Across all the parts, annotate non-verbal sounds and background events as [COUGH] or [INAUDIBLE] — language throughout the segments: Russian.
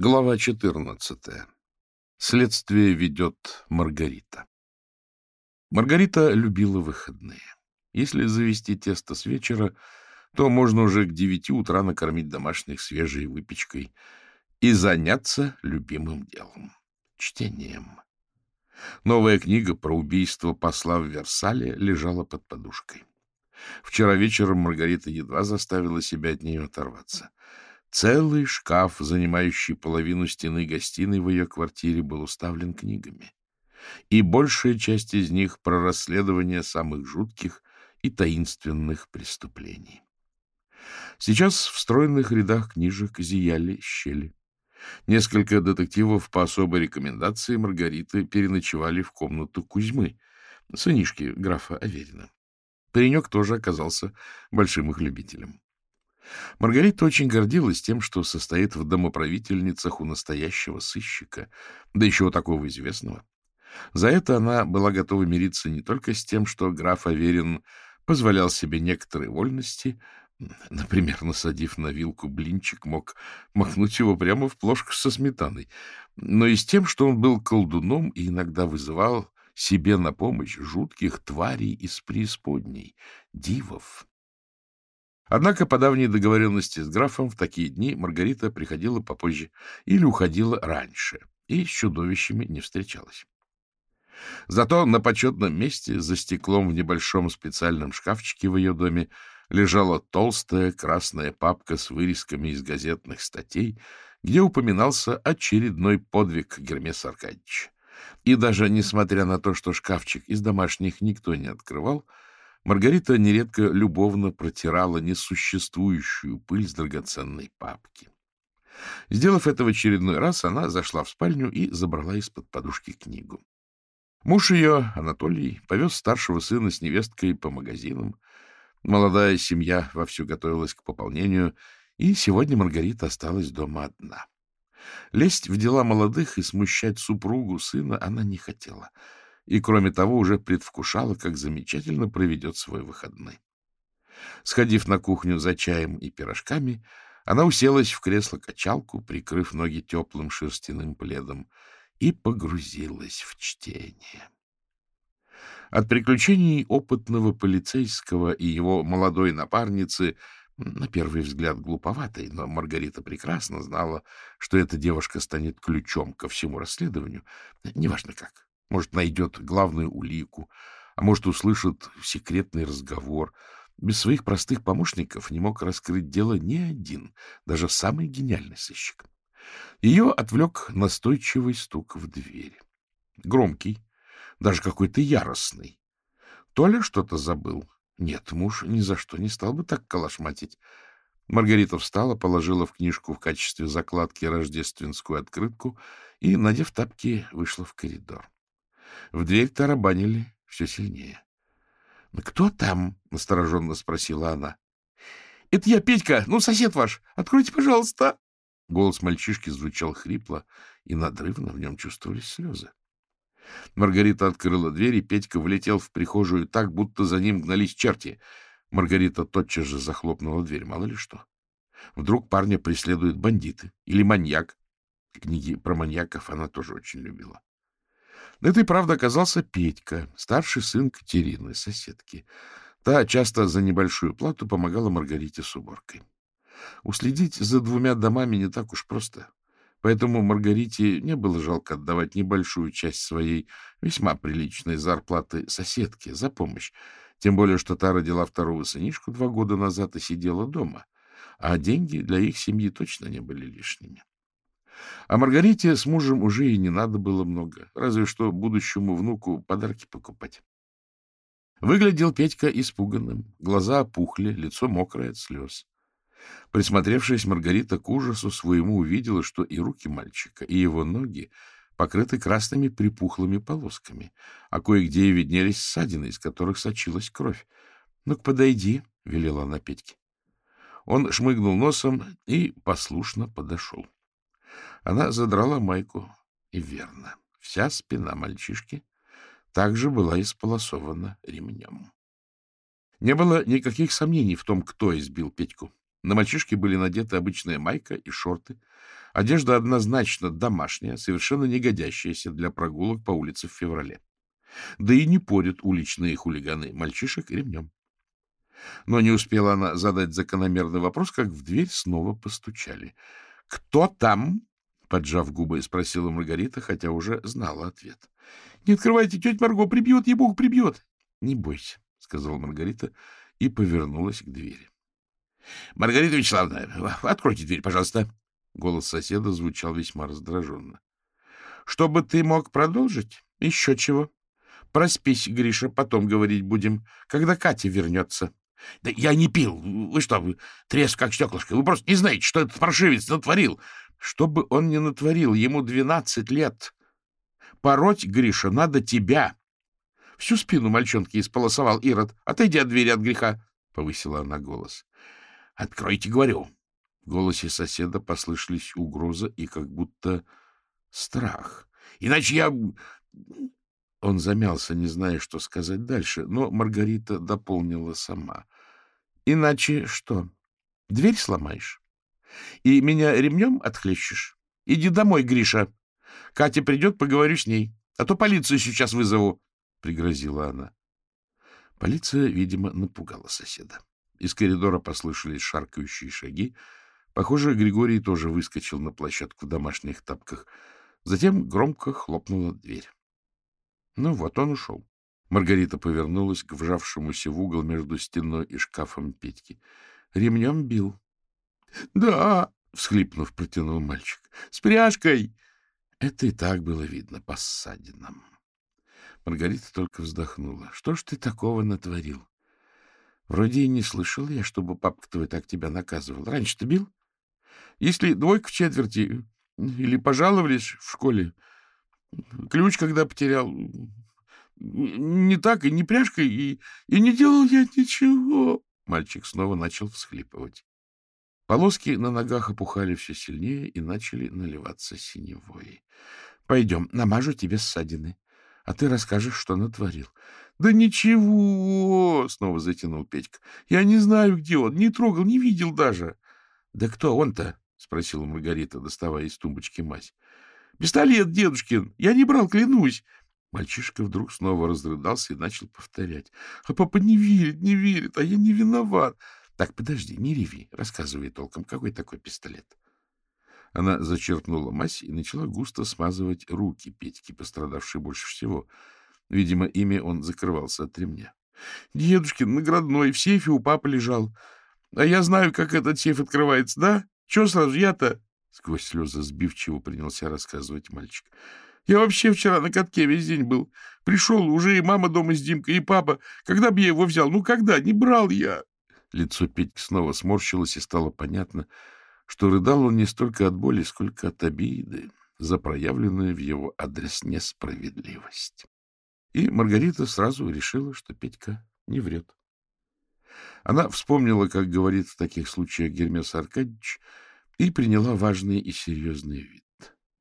Глава 14. Следствие ведет Маргарита. Маргарита любила выходные. Если завести тесто с вечера, то можно уже к девяти утра накормить домашних свежей выпечкой и заняться любимым делом — чтением. Новая книга про убийство посла в Версале лежала под подушкой. Вчера вечером Маргарита едва заставила себя от нее оторваться — Целый шкаф, занимающий половину стены гостиной в ее квартире, был уставлен книгами. И большая часть из них про расследование самых жутких и таинственных преступлений. Сейчас в стройных рядах книжек зияли щели. Несколько детективов по особой рекомендации Маргариты переночевали в комнату Кузьмы, сынишки графа Аверина. Паренек тоже оказался большим их любителем. Маргарита очень гордилась тем, что состоит в домоправительницах у настоящего сыщика, да еще у такого известного. За это она была готова мириться не только с тем, что граф Аверин позволял себе некоторые вольности, например, насадив на вилку блинчик, мог махнуть его прямо в плошку со сметаной, но и с тем, что он был колдуном и иногда вызывал себе на помощь жутких тварей из преисподней, дивов. Однако по давней договоренности с графом в такие дни Маргарита приходила попозже или уходила раньше и с чудовищами не встречалась. Зато на почетном месте за стеклом в небольшом специальном шкафчике в ее доме лежала толстая красная папка с вырезками из газетных статей, где упоминался очередной подвиг Гермеса Аркадьевича. И даже несмотря на то, что шкафчик из домашних никто не открывал, Маргарита нередко любовно протирала несуществующую пыль с драгоценной папки. Сделав это в очередной раз, она зашла в спальню и забрала из-под подушки книгу. Муж ее, Анатолий, повез старшего сына с невесткой по магазинам. Молодая семья вовсю готовилась к пополнению, и сегодня Маргарита осталась дома одна. Лезть в дела молодых и смущать супругу сына она не хотела — и, кроме того, уже предвкушала, как замечательно проведет свой выходной. Сходив на кухню за чаем и пирожками, она уселась в кресло-качалку, прикрыв ноги теплым шерстяным пледом, и погрузилась в чтение. От приключений опытного полицейского и его молодой напарницы, на первый взгляд глуповатой, но Маргарита прекрасно знала, что эта девушка станет ключом ко всему расследованию, неважно как. Может, найдет главную улику, а может, услышит секретный разговор. Без своих простых помощников не мог раскрыть дело ни один, даже самый гениальный сыщик. Ее отвлек настойчивый стук в дверь. Громкий, даже какой-то яростный. Толя что-то забыл. Нет, муж ни за что не стал бы так калашматить. Маргарита встала, положила в книжку в качестве закладки рождественскую открытку и, надев тапки, вышла в коридор. В дверь тарабанили все сильнее. — ну, Кто там? — настороженно спросила она. — Это я, Петька, ну, сосед ваш. Откройте, пожалуйста. Голос мальчишки звучал хрипло, и надрывно в нем чувствовались слезы. Маргарита открыла дверь, и Петька влетел в прихожую так, будто за ним гнались черти. Маргарита тотчас же захлопнула дверь, мало ли что. Вдруг парня преследуют бандиты или маньяк. Книги про маньяков она тоже очень любила. Это и правда оказался Петька, старший сын Катерины, соседки. Та часто за небольшую плату помогала Маргарите с уборкой. Уследить за двумя домами не так уж просто. Поэтому Маргарите не было жалко отдавать небольшую часть своей весьма приличной зарплаты соседке за помощь, тем более что та родила второго сынишку два года назад и сидела дома, а деньги для их семьи точно не были лишними. А Маргарите с мужем уже и не надо было много, разве что будущему внуку подарки покупать. Выглядел Петька испуганным, глаза опухли, лицо мокрое от слез. Присмотревшись, Маргарита к ужасу своему увидела, что и руки мальчика, и его ноги покрыты красными припухлыми полосками, а кое-где виднелись ссадины, из которых сочилась кровь. — Ну-ка, подойди, — велела она Петьке. Он шмыгнул носом и послушно подошел. Она задрала майку, и верно, вся спина мальчишки также была исполосована ремнем. Не было никаких сомнений в том, кто избил Петьку. На мальчишке были надеты обычная майка и шорты, Одежда однозначно домашняя, совершенно не годящаяся для прогулок по улице в феврале. Да и не порят уличные хулиганы мальчишек ремнем. Но не успела она задать закономерный вопрос, как в дверь снова постучали. — Кто там? — поджав губы, спросила Маргарита, хотя уже знала ответ. — Не открывайте, тетя Марго, прибьет, ей-богу, прибьет. — Не бойся, — сказала Маргарита и повернулась к двери. — Маргарита Вячеславовна, откройте дверь, пожалуйста. Голос соседа звучал весьма раздраженно. — Чтобы ты мог продолжить? Еще чего? Проспись, Гриша, потом говорить будем, когда Катя вернется. — Да я не пил. Вы что, треск как стеклышко. Вы просто не знаете, что этот паршивец натворил. Что бы он ни натворил, ему двенадцать лет. Пороть, Гриша, надо тебя. Всю спину мальчонки исполосовал Ирод. Отойди от двери от греха, — повысила она голос. — Откройте, говорю. В голосе соседа послышались угроза и как будто страх. — Иначе я... Он замялся, не зная, что сказать дальше, но Маргарита дополнила сама. — Иначе что? Дверь сломаешь? И меня ремнем отхлещешь? Иди домой, Гриша. Катя придет, поговорю с ней. А то полицию сейчас вызову, — пригрозила она. Полиция, видимо, напугала соседа. Из коридора послышались шаркающие шаги. Похоже, Григорий тоже выскочил на площадку в домашних тапках. Затем громко хлопнула дверь. Ну вот, он ушел. Маргарита повернулась к вжавшемуся в угол между стеной и шкафом Петьки. Ремнем бил. — Да, — всхлипнув, протянул мальчик. — С пряжкой! Это и так было видно по ссадинам. Маргарита только вздохнула. — Что ж ты такого натворил? Вроде и не слышал я, чтобы папка твой так тебя наказывал. Раньше ты бил? Если двойка в четверти или пожаловались в школе, ключ когда потерял, не так и не пряжкой, и, и не делал я ничего. Мальчик снова начал всхлипывать. Полоски на ногах опухали все сильнее и начали наливаться синевой. — Пойдем, намажу тебе ссадины, а ты расскажешь, что натворил. — Да ничего! — снова затянул Петька. — Я не знаю, где он, не трогал, не видел даже. — Да кто он-то? — спросила Маргарита, доставая из тумбочки мазь. — Пистолет, дедушкин! Я не брал, клянусь! Мальчишка вдруг снова разрыдался и начал повторять. — А папа не верит, не верит, а я не виноват. Так, подожди, не реви, рассказывай толком, какой такой пистолет. Она зачерпнула мазь и начала густо смазывать руки Петьки, пострадавшей больше всего. Видимо, ими он закрывался от ремня. — Дедушкин, наградной, в сейфе у папы лежал. А я знаю, как этот сейф открывается, да? Чего сразу я-то? Сквозь слезы сбивчиво принялся рассказывать мальчик. Я вообще вчера на катке весь день был. Пришел уже и мама дома с Димкой, и папа. Когда бы я его взял? Ну, когда? Не брал я. Лицо Петьки снова сморщилось, и стало понятно, что рыдал он не столько от боли, сколько от обиды за проявленную в его адрес несправедливость. И Маргарита сразу решила, что Петька не врет. Она вспомнила, как говорит в таких случаях Гермес Аркадьевич, и приняла важный и серьезный вид.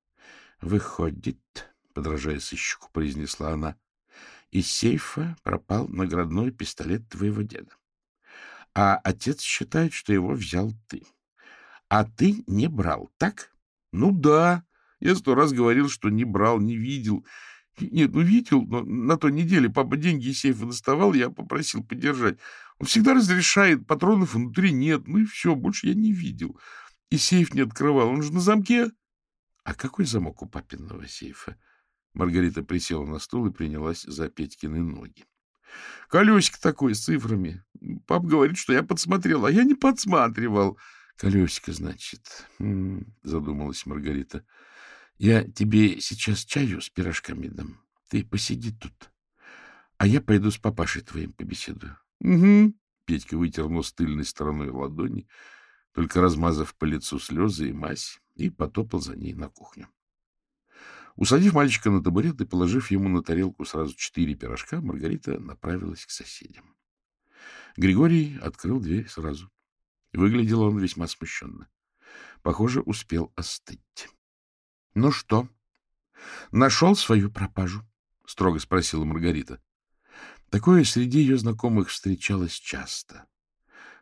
— Выходит, — подражая сыщику, произнесла она, — из сейфа пропал наградной пистолет твоего деда а отец считает, что его взял ты. А ты не брал, так? Ну да, я сто раз говорил, что не брал, не видел. Нет, ну видел, но на той неделе папа деньги из сейфа доставал, я попросил подержать. Он всегда разрешает, патронов внутри нет, ну и все, больше я не видел. И сейф не открывал, он же на замке. А какой замок у папиного сейфа? Маргарита присела на стул и принялась за Петькины ноги. Колесик такой с цифрами. Пап говорит, что я подсмотрел, а я не подсматривал. Колесико, значит, задумалась Маргарита. Я тебе сейчас чаю с пирожками дам. Ты посиди тут. А я пойду с папашей твоим побеседую. Угу. Петька вытер нос тыльной стороной ладони, только размазав по лицу слезы и мазь, и потопал за ней на кухню. Усадив мальчика на табурет и положив ему на тарелку сразу четыре пирожка, Маргарита направилась к соседям. Григорий открыл дверь сразу. Выглядел он весьма смущенно. Похоже, успел остыть. — Ну что, нашел свою пропажу? — строго спросила Маргарита. Такое среди ее знакомых встречалось часто.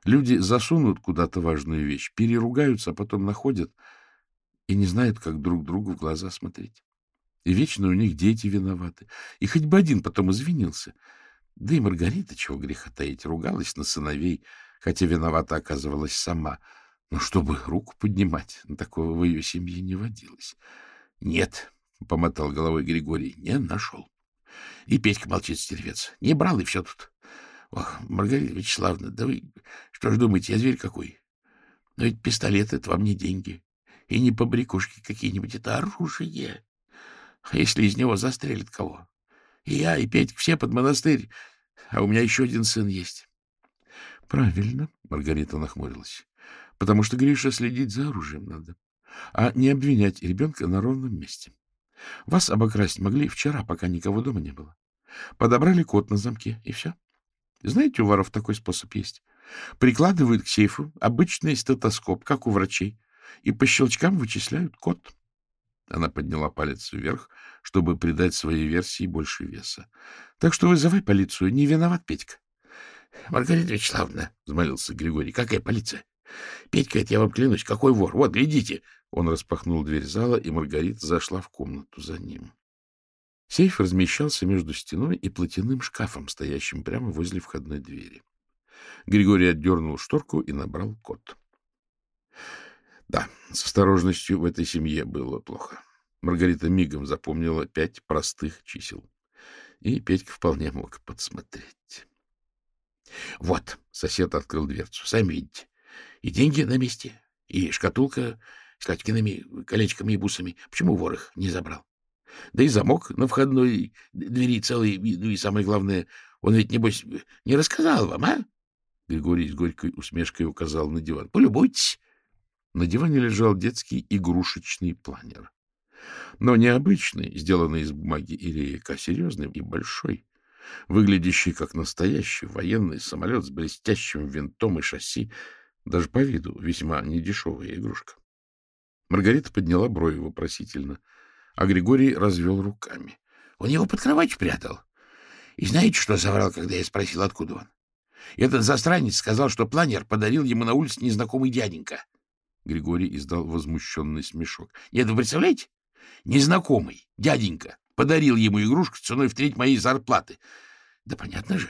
Люди засунут куда-то важную вещь, переругаются, а потом находят и не знают, как друг другу в глаза смотреть. И вечно у них дети виноваты. И хоть бы один потом извинился. Да и Маргарита, чего греха таить, ругалась на сыновей, хотя виновата оказывалась сама. Но чтобы руку поднимать, такого в ее семье не водилось. — Нет, — помотал головой Григорий, — не нашел. И Петька молчит, стервец. Не брал, и все тут. Ох, Маргарита Вячеславовна, да вы что ж думаете, я зверь какой? Но ведь пистолет — это вам не деньги. И не побрякушки какие-нибудь, это оружие. Если из него застрелят кого? И я, и Петька, все под монастырь, а у меня еще один сын есть. — Правильно, — Маргарита нахмурилась, — потому что, Гриша, следить за оружием надо, а не обвинять ребенка на ровном месте. Вас обокрасть могли вчера, пока никого дома не было. Подобрали код на замке, и все. Знаете, у воров такой способ есть. Прикладывают к сейфу обычный стетоскоп, как у врачей, и по щелчкам вычисляют код. Она подняла палец вверх, чтобы придать своей версии больше веса. — Так что вызывай полицию. Не виноват Петька. — Маргарита Вячеславовна, — взмолился Григорий, — какая полиция? Петька, это я вам клянусь, какой вор? Вот, глядите. Он распахнул дверь зала, и Маргарита зашла в комнату за ним. Сейф размещался между стеной и платяным шкафом, стоящим прямо возле входной двери. Григорий отдернул шторку и набрал код. Да, с осторожностью в этой семье было плохо. Маргарита мигом запомнила пять простых чисел. И Петька вполне мог подсмотреть. — Вот, — сосед открыл дверцу, — сами видите. И деньги на месте, и шкатулка с Катькиными колечками и бусами. Почему вор их не забрал? Да и замок на входной двери целый, ну и самое главное, он ведь, небось, не рассказал вам, а? Григорий с горькой усмешкой указал на диван. Полюбуйтесь. На диване лежал детский игрушечный планер. Но не обычный, сделанный из бумаги или рейка, а серьезный и большой, выглядящий как настоящий военный самолет с блестящим винтом и шасси, даже по виду весьма недешевая игрушка. Маргарита подняла брови вопросительно, а Григорий развел руками. — Он его под кровать прятал. И знаете, что соврал, когда я спросил, откуда он? Этот застранец сказал, что планер подарил ему на улице незнакомый дяденька. Григорий издал возмущенный смешок. — Нет, вы представляете? Незнакомый дяденька подарил ему игрушку ценой в треть моей зарплаты. Да понятно же.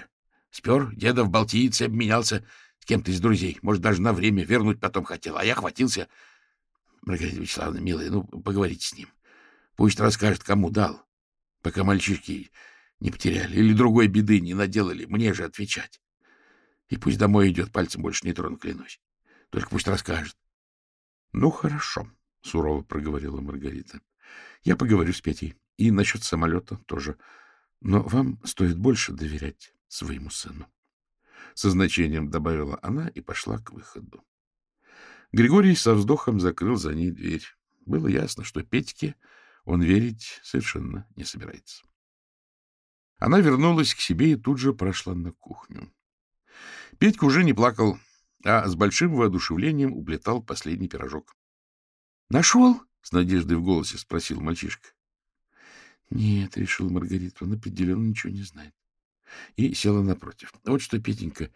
Спер деда в Балтиице, обменялся с кем-то из друзей. Может, даже на время вернуть потом хотел. А я хватился. Маргарита Вячеславовна, милая, ну, поговорите с ним. Пусть расскажет, кому дал, пока мальчишки не потеряли или другой беды не наделали. Мне же отвечать. И пусть домой идет, пальцем больше не трону, клянусь. Только пусть расскажет. — Ну, хорошо, — сурово проговорила Маргарита. — Я поговорю с Петей. И насчет самолета тоже. Но вам стоит больше доверять своему сыну. Со значением добавила она и пошла к выходу. Григорий со вздохом закрыл за ней дверь. Было ясно, что Петьке он верить совершенно не собирается. Она вернулась к себе и тут же прошла на кухню. Петька уже не плакал, а с большим воодушевлением уплетал последний пирожок. — Нашел? — с надеждой в голосе спросил мальчишка. — Нет, — решила Маргарита, — он определенно ничего не знает. И села напротив. — Вот что, Петенька,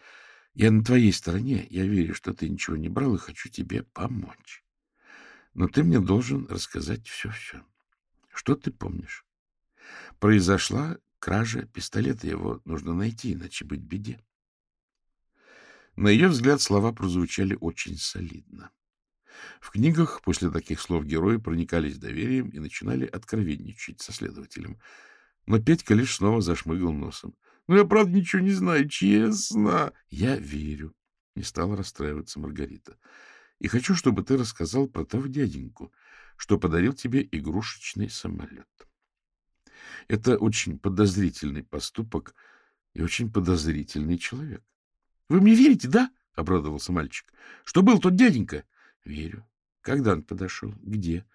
я на твоей стороне, я верю, что ты ничего не брал и хочу тебе помочь. Но ты мне должен рассказать все-все. Что ты помнишь? Произошла кража пистолета, его нужно найти, иначе быть беде. На ее взгляд слова прозвучали очень солидно. В книгах после таких слов герои проникались доверием и начинали откровенничать со следователем. Но Петька лишь снова зашмыгал носом. — Ну, я правда ничего не знаю, честно. — Я верю, — не стала расстраиваться Маргарита. — И хочу, чтобы ты рассказал про того дяденьку, что подарил тебе игрушечный самолет. Это очень подозрительный поступок и очень подозрительный человек. — Вы мне верите, да? — обрадовался мальчик. — Что был тот дяденька? — Верю. Когда он подошел? Где?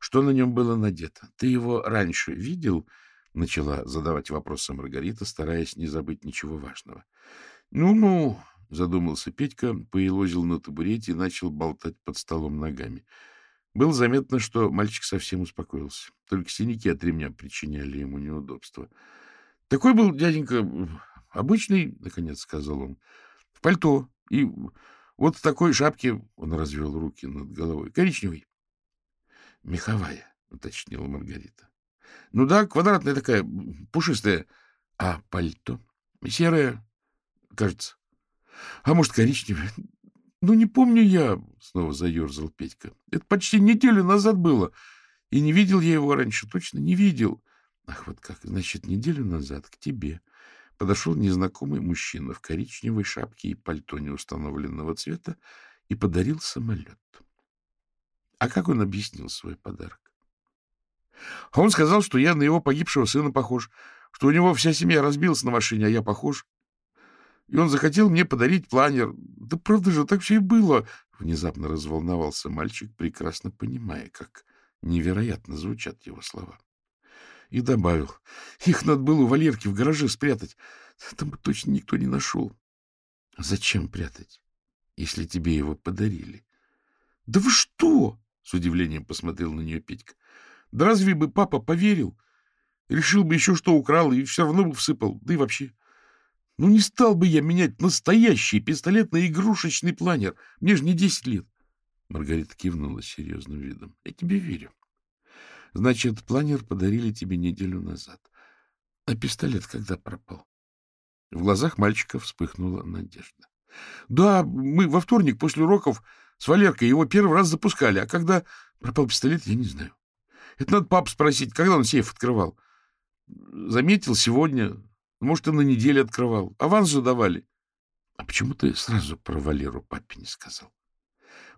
Что на нем было надето? Ты его раньше видел? — начала задавать вопросы Маргарита, стараясь не забыть ничего важного. «Ну — Ну-ну, — задумался Петька, поелозил на табурете и начал болтать под столом ногами. Было заметно, что мальчик совсем успокоился. Только синяки от ремня причиняли ему неудобства. — Такой был дяденька обычный, — наконец сказал он пальто и вот в такой шапке, — он развел руки над головой, — коричневый. — Меховая, — уточнила Маргарита. — Ну да, квадратная такая, пушистая. А пальто? Серое, кажется. А может, коричневое? Ну, не помню я, — снова заерзал Петька. Это почти неделю назад было. И не видел я его раньше, точно не видел. Ах, вот как, значит, неделю назад к тебе подошел незнакомый мужчина в коричневой шапке и пальто неустановленного цвета и подарил самолет. А как он объяснил свой подарок? Он сказал, что я на его погибшего сына похож, что у него вся семья разбилась на машине, а я похож. И он захотел мне подарить планер. Да правда же, так все и было. Внезапно разволновался мальчик, прекрасно понимая, как невероятно звучат его слова. И добавил, их надо было у Валерки в гараже спрятать. Там бы точно никто не нашел. Зачем прятать, если тебе его подарили? Да вы что? С удивлением посмотрел на нее Петька. Да разве бы папа поверил? Решил бы еще, что украл, и все равно бы всыпал. Да и вообще. Ну, не стал бы я менять настоящий пистолет на игрушечный планер. Мне же не десять лет. Маргарита кивнула серьезным видом. — Я тебе верю. Значит, планер подарили тебе неделю назад. А пистолет когда пропал? В глазах мальчика вспыхнула надежда. — Да, мы во вторник после уроков с Валеркой его первый раз запускали, а когда пропал пистолет, я не знаю. Это надо пап спросить, когда он сейф открывал. Заметил сегодня, может, и на неделе открывал. Аванс же давали. А почему ты сразу про Валеру папе не сказал?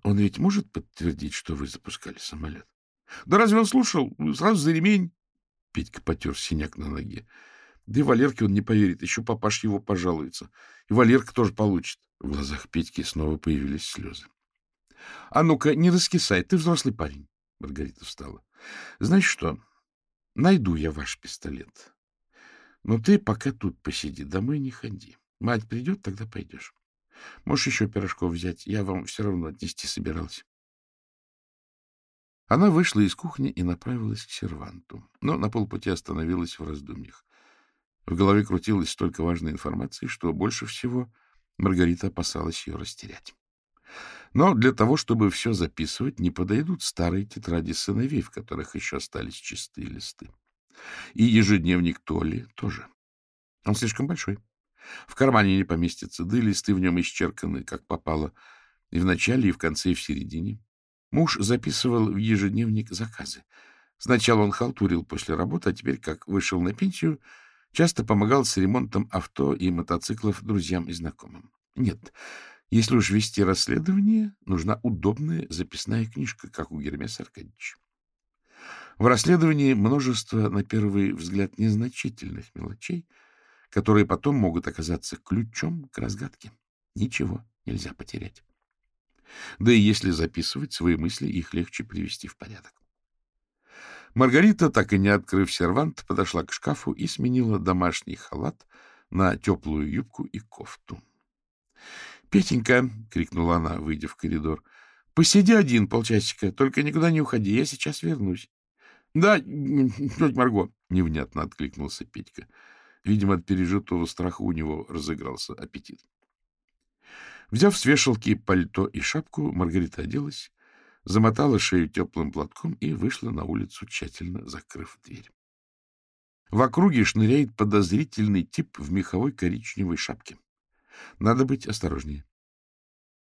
Он ведь может подтвердить, что вы запускали самолет? Да разве он слушал? Сразу за ремень. Петька потер синяк на ноге. Да и Валерке он не поверит. Еще папаш его пожалуется. И Валерка тоже получит. В глазах Петьки снова появились слезы. — А ну-ка, не раскисай, ты взрослый парень. Маргарита встала. — Знаешь что, найду я ваш пистолет. Но ты пока тут посиди, домой не ходи. Мать придет, тогда пойдешь. Можешь еще пирожков взять, я вам все равно отнести собирался. Она вышла из кухни и направилась к серванту, но на полпути остановилась в раздумьях. В голове крутилась столько важной информации, что больше всего Маргарита опасалась ее растерять. Но для того, чтобы все записывать, не подойдут старые тетради сыновей, в которых еще остались чистые листы. И ежедневник Толи тоже. Он слишком большой. В кармане не поместится, да и листы в нем исчерканы, как попало, и в начале, и в конце, и в середине. Муж записывал в ежедневник заказы. Сначала он халтурил после работы, а теперь, как вышел на пенсию, часто помогал с ремонтом авто и мотоциклов друзьям и знакомым. Нет, если уж вести расследование, нужна удобная записная книжка, как у Гермеса Аркадьевича. В расследовании множество, на первый взгляд, незначительных мелочей, которые потом могут оказаться ключом к разгадке. Ничего нельзя потерять. Да и если записывать свои мысли, их легче привести в порядок. Маргарита, так и не открыв сервант, подошла к шкафу и сменила домашний халат на теплую юбку и кофту. — Петенька, — крикнула она, выйдя в коридор, — посиди один полчасика, только никуда не уходи, я сейчас вернусь. — Да, [LAUGHS] тетя Марго, — невнятно откликнулся Петька. Видимо, от пережитого страха у него разыгрался аппетит. Взяв с вешалки пальто и шапку, Маргарита оделась, замотала шею теплым платком и вышла на улицу, тщательно закрыв дверь. В округе шныряет подозрительный тип в меховой коричневой шапке. Надо быть осторожнее.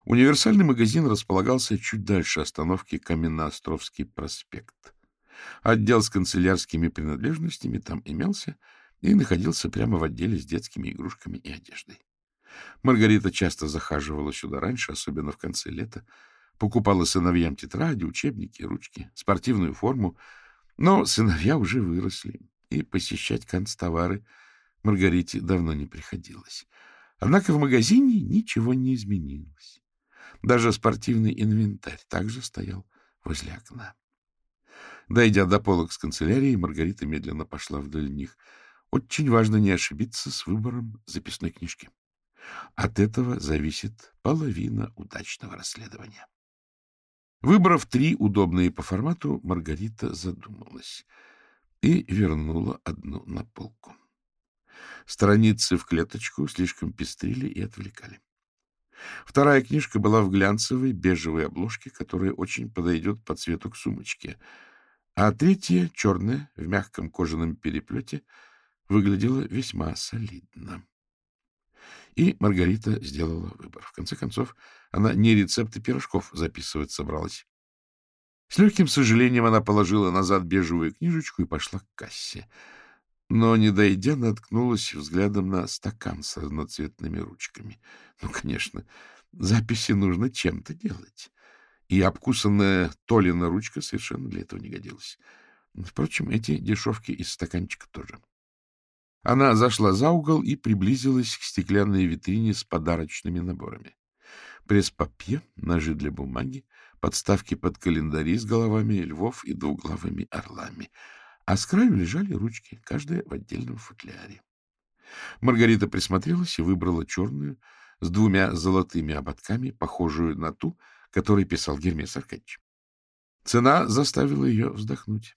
Универсальный магазин располагался чуть дальше остановки Каменноостровский проспект. Отдел с канцелярскими принадлежностями там имелся и находился прямо в отделе с детскими игрушками и одеждой. Маргарита часто захаживала сюда раньше, особенно в конце лета, покупала сыновьям тетради, учебники, ручки, спортивную форму, но сыновья уже выросли, и посещать канцтовары Маргарите давно не приходилось. Однако в магазине ничего не изменилось. Даже спортивный инвентарь также стоял возле окна. Дойдя до полок с канцелярией, Маргарита медленно пошла вдоль них. Очень важно не ошибиться с выбором записной книжки. От этого зависит половина удачного расследования. Выбрав три удобные по формату, Маргарита задумалась и вернула одну на полку. Страницы в клеточку слишком пестрили и отвлекали. Вторая книжка была в глянцевой бежевой обложке, которая очень подойдет по цвету к сумочке. А третья, черная, в мягком кожаном переплете, выглядела весьма солидно. И Маргарита сделала выбор. В конце концов, она не рецепты пирожков записывать собралась. С легким сожалением она положила назад бежевую книжечку и пошла к кассе. Но, не дойдя, наткнулась взглядом на стакан с разноцветными ручками. Ну, конечно, записи нужно чем-то делать. И обкусанная Толина ручка совершенно для этого не годилась. Впрочем, эти дешевки из стаканчика тоже. Она зашла за угол и приблизилась к стеклянной витрине с подарочными наборами. Пресс-папье, ножи для бумаги, подставки под календари с головами львов и двуглавыми орлами. А с краю лежали ручки, каждая в отдельном футляре. Маргарита присмотрелась и выбрала черную с двумя золотыми ободками, похожую на ту, которой писал Гермес Аркадьевич. Цена заставила ее вздохнуть.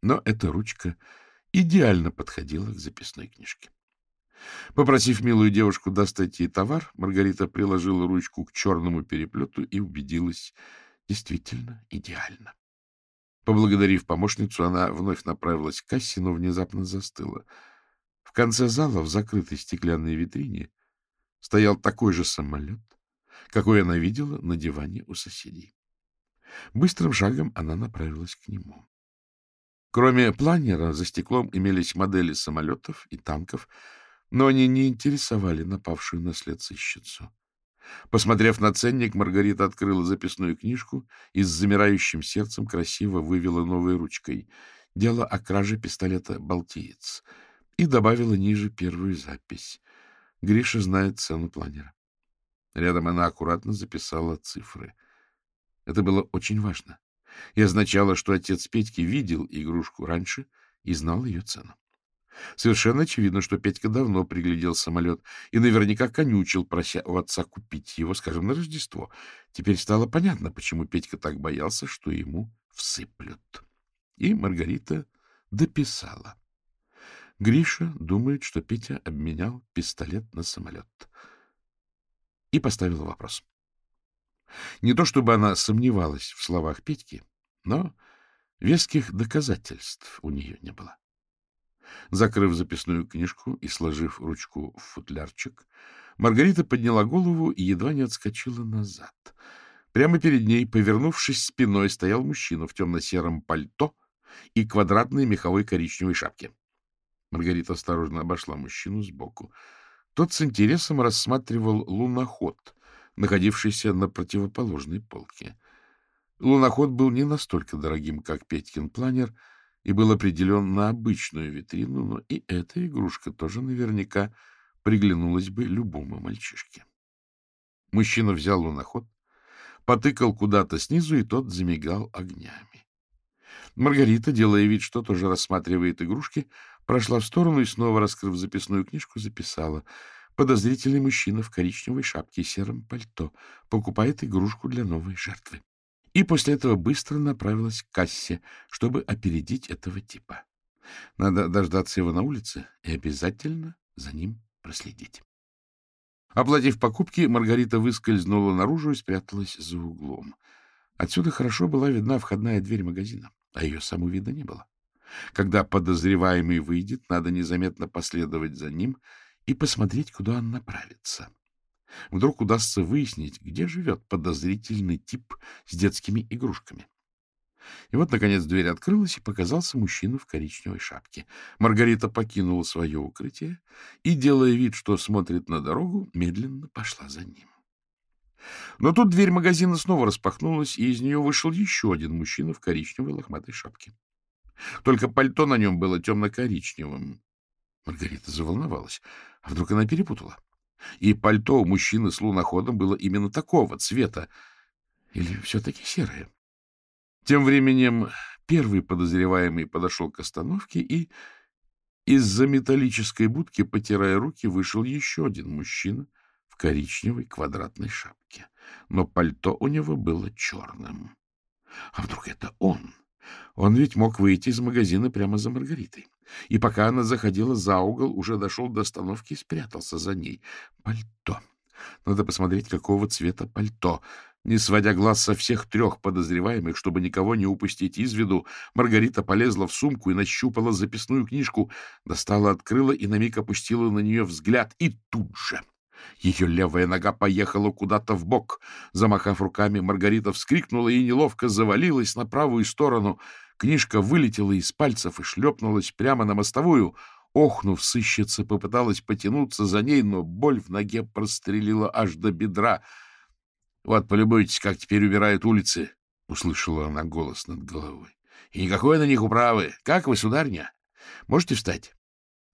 Но эта ручка идеально подходила к записной книжке. Попросив милую девушку достать ей товар, Маргарита приложила ручку к черному переплету и убедилась, действительно идеально. Поблагодарив помощницу, она вновь направилась к кассе, но внезапно застыла. В конце зала, в закрытой стеклянной витрине, стоял такой же самолет, какой она видела на диване у соседей. Быстрым шагом она направилась к нему. Кроме планера, за стеклом имелись модели самолетов и танков, но они не интересовали напавшую на след сыщицу. Посмотрев на ценник, Маргарита открыла записную книжку и с замирающим сердцем красиво вывела новой ручкой «Дело о краже пистолета «Балтиец» и добавила ниже первую запись. Гриша знает цену планера. Рядом она аккуратно записала цифры. Это было очень важно и означало, что отец Петьки видел игрушку раньше и знал ее цену. Совершенно очевидно, что Петька давно приглядел самолет и наверняка конючил, прося у отца купить его, скажем, на Рождество. Теперь стало понятно, почему Петька так боялся, что ему всыплют. И Маргарита дописала. Гриша думает, что Петя обменял пистолет на самолет. И поставила вопрос. Не то чтобы она сомневалась в словах Петьки, но веских доказательств у нее не было. Закрыв записную книжку и сложив ручку в футлярчик, Маргарита подняла голову и едва не отскочила назад. Прямо перед ней, повернувшись спиной, стоял мужчина в темно-сером пальто и квадратной меховой коричневой шапке. Маргарита осторожно обошла мужчину сбоку. Тот с интересом рассматривал луноход, находившийся на противоположной полке. Луноход был не настолько дорогим, как Петькин планер, и был определен на обычную витрину, но и эта игрушка тоже наверняка приглянулась бы любому мальчишке. Мужчина взял луноход, потыкал куда-то снизу, и тот замигал огнями. Маргарита, делая вид, что тоже рассматривает игрушки, прошла в сторону и, снова раскрыв записную книжку, записала. Подозрительный мужчина в коричневой шапке и сером пальто покупает игрушку для новой жертвы и после этого быстро направилась к кассе, чтобы опередить этого типа. Надо дождаться его на улице и обязательно за ним проследить. Оплатив покупки, Маргарита выскользнула наружу и спряталась за углом. Отсюда хорошо была видна входная дверь магазина, а ее саму вида не было. Когда подозреваемый выйдет, надо незаметно последовать за ним и посмотреть, куда он направится. Вдруг удастся выяснить, где живет подозрительный тип с детскими игрушками. И вот, наконец, дверь открылась, и показался мужчина в коричневой шапке. Маргарита покинула свое укрытие и, делая вид, что смотрит на дорогу, медленно пошла за ним. Но тут дверь магазина снова распахнулась, и из нее вышел еще один мужчина в коричневой лохматой шапке. Только пальто на нем было темно-коричневым. Маргарита заволновалась. А вдруг она перепутала? И пальто у мужчины с луноходом было именно такого цвета. Или все-таки серое? Тем временем первый подозреваемый подошел к остановке, и из-за металлической будки, потирая руки, вышел еще один мужчина в коричневой квадратной шапке. Но пальто у него было черным. А вдруг это он? Он ведь мог выйти из магазина прямо за Маргаритой. И пока она заходила за угол, уже дошел до остановки и спрятался за ней. Пальто. Надо посмотреть, какого цвета пальто. Не сводя глаз со всех трех подозреваемых, чтобы никого не упустить из виду, Маргарита полезла в сумку и нащупала записную книжку, достала, открыла и на миг опустила на нее взгляд. И тут же ее левая нога поехала куда-то в бок. Замахав руками, Маргарита вскрикнула и неловко завалилась на правую сторону. Книжка вылетела из пальцев и шлепнулась прямо на мостовую. Охнув, сыщица попыталась потянуться за ней, но боль в ноге прострелила аж до бедра. — Вот, полюбуйтесь, как теперь убирают улицы, — услышала она голос над головой. — И никакой на них управы. Как вы, сударня? Можете встать?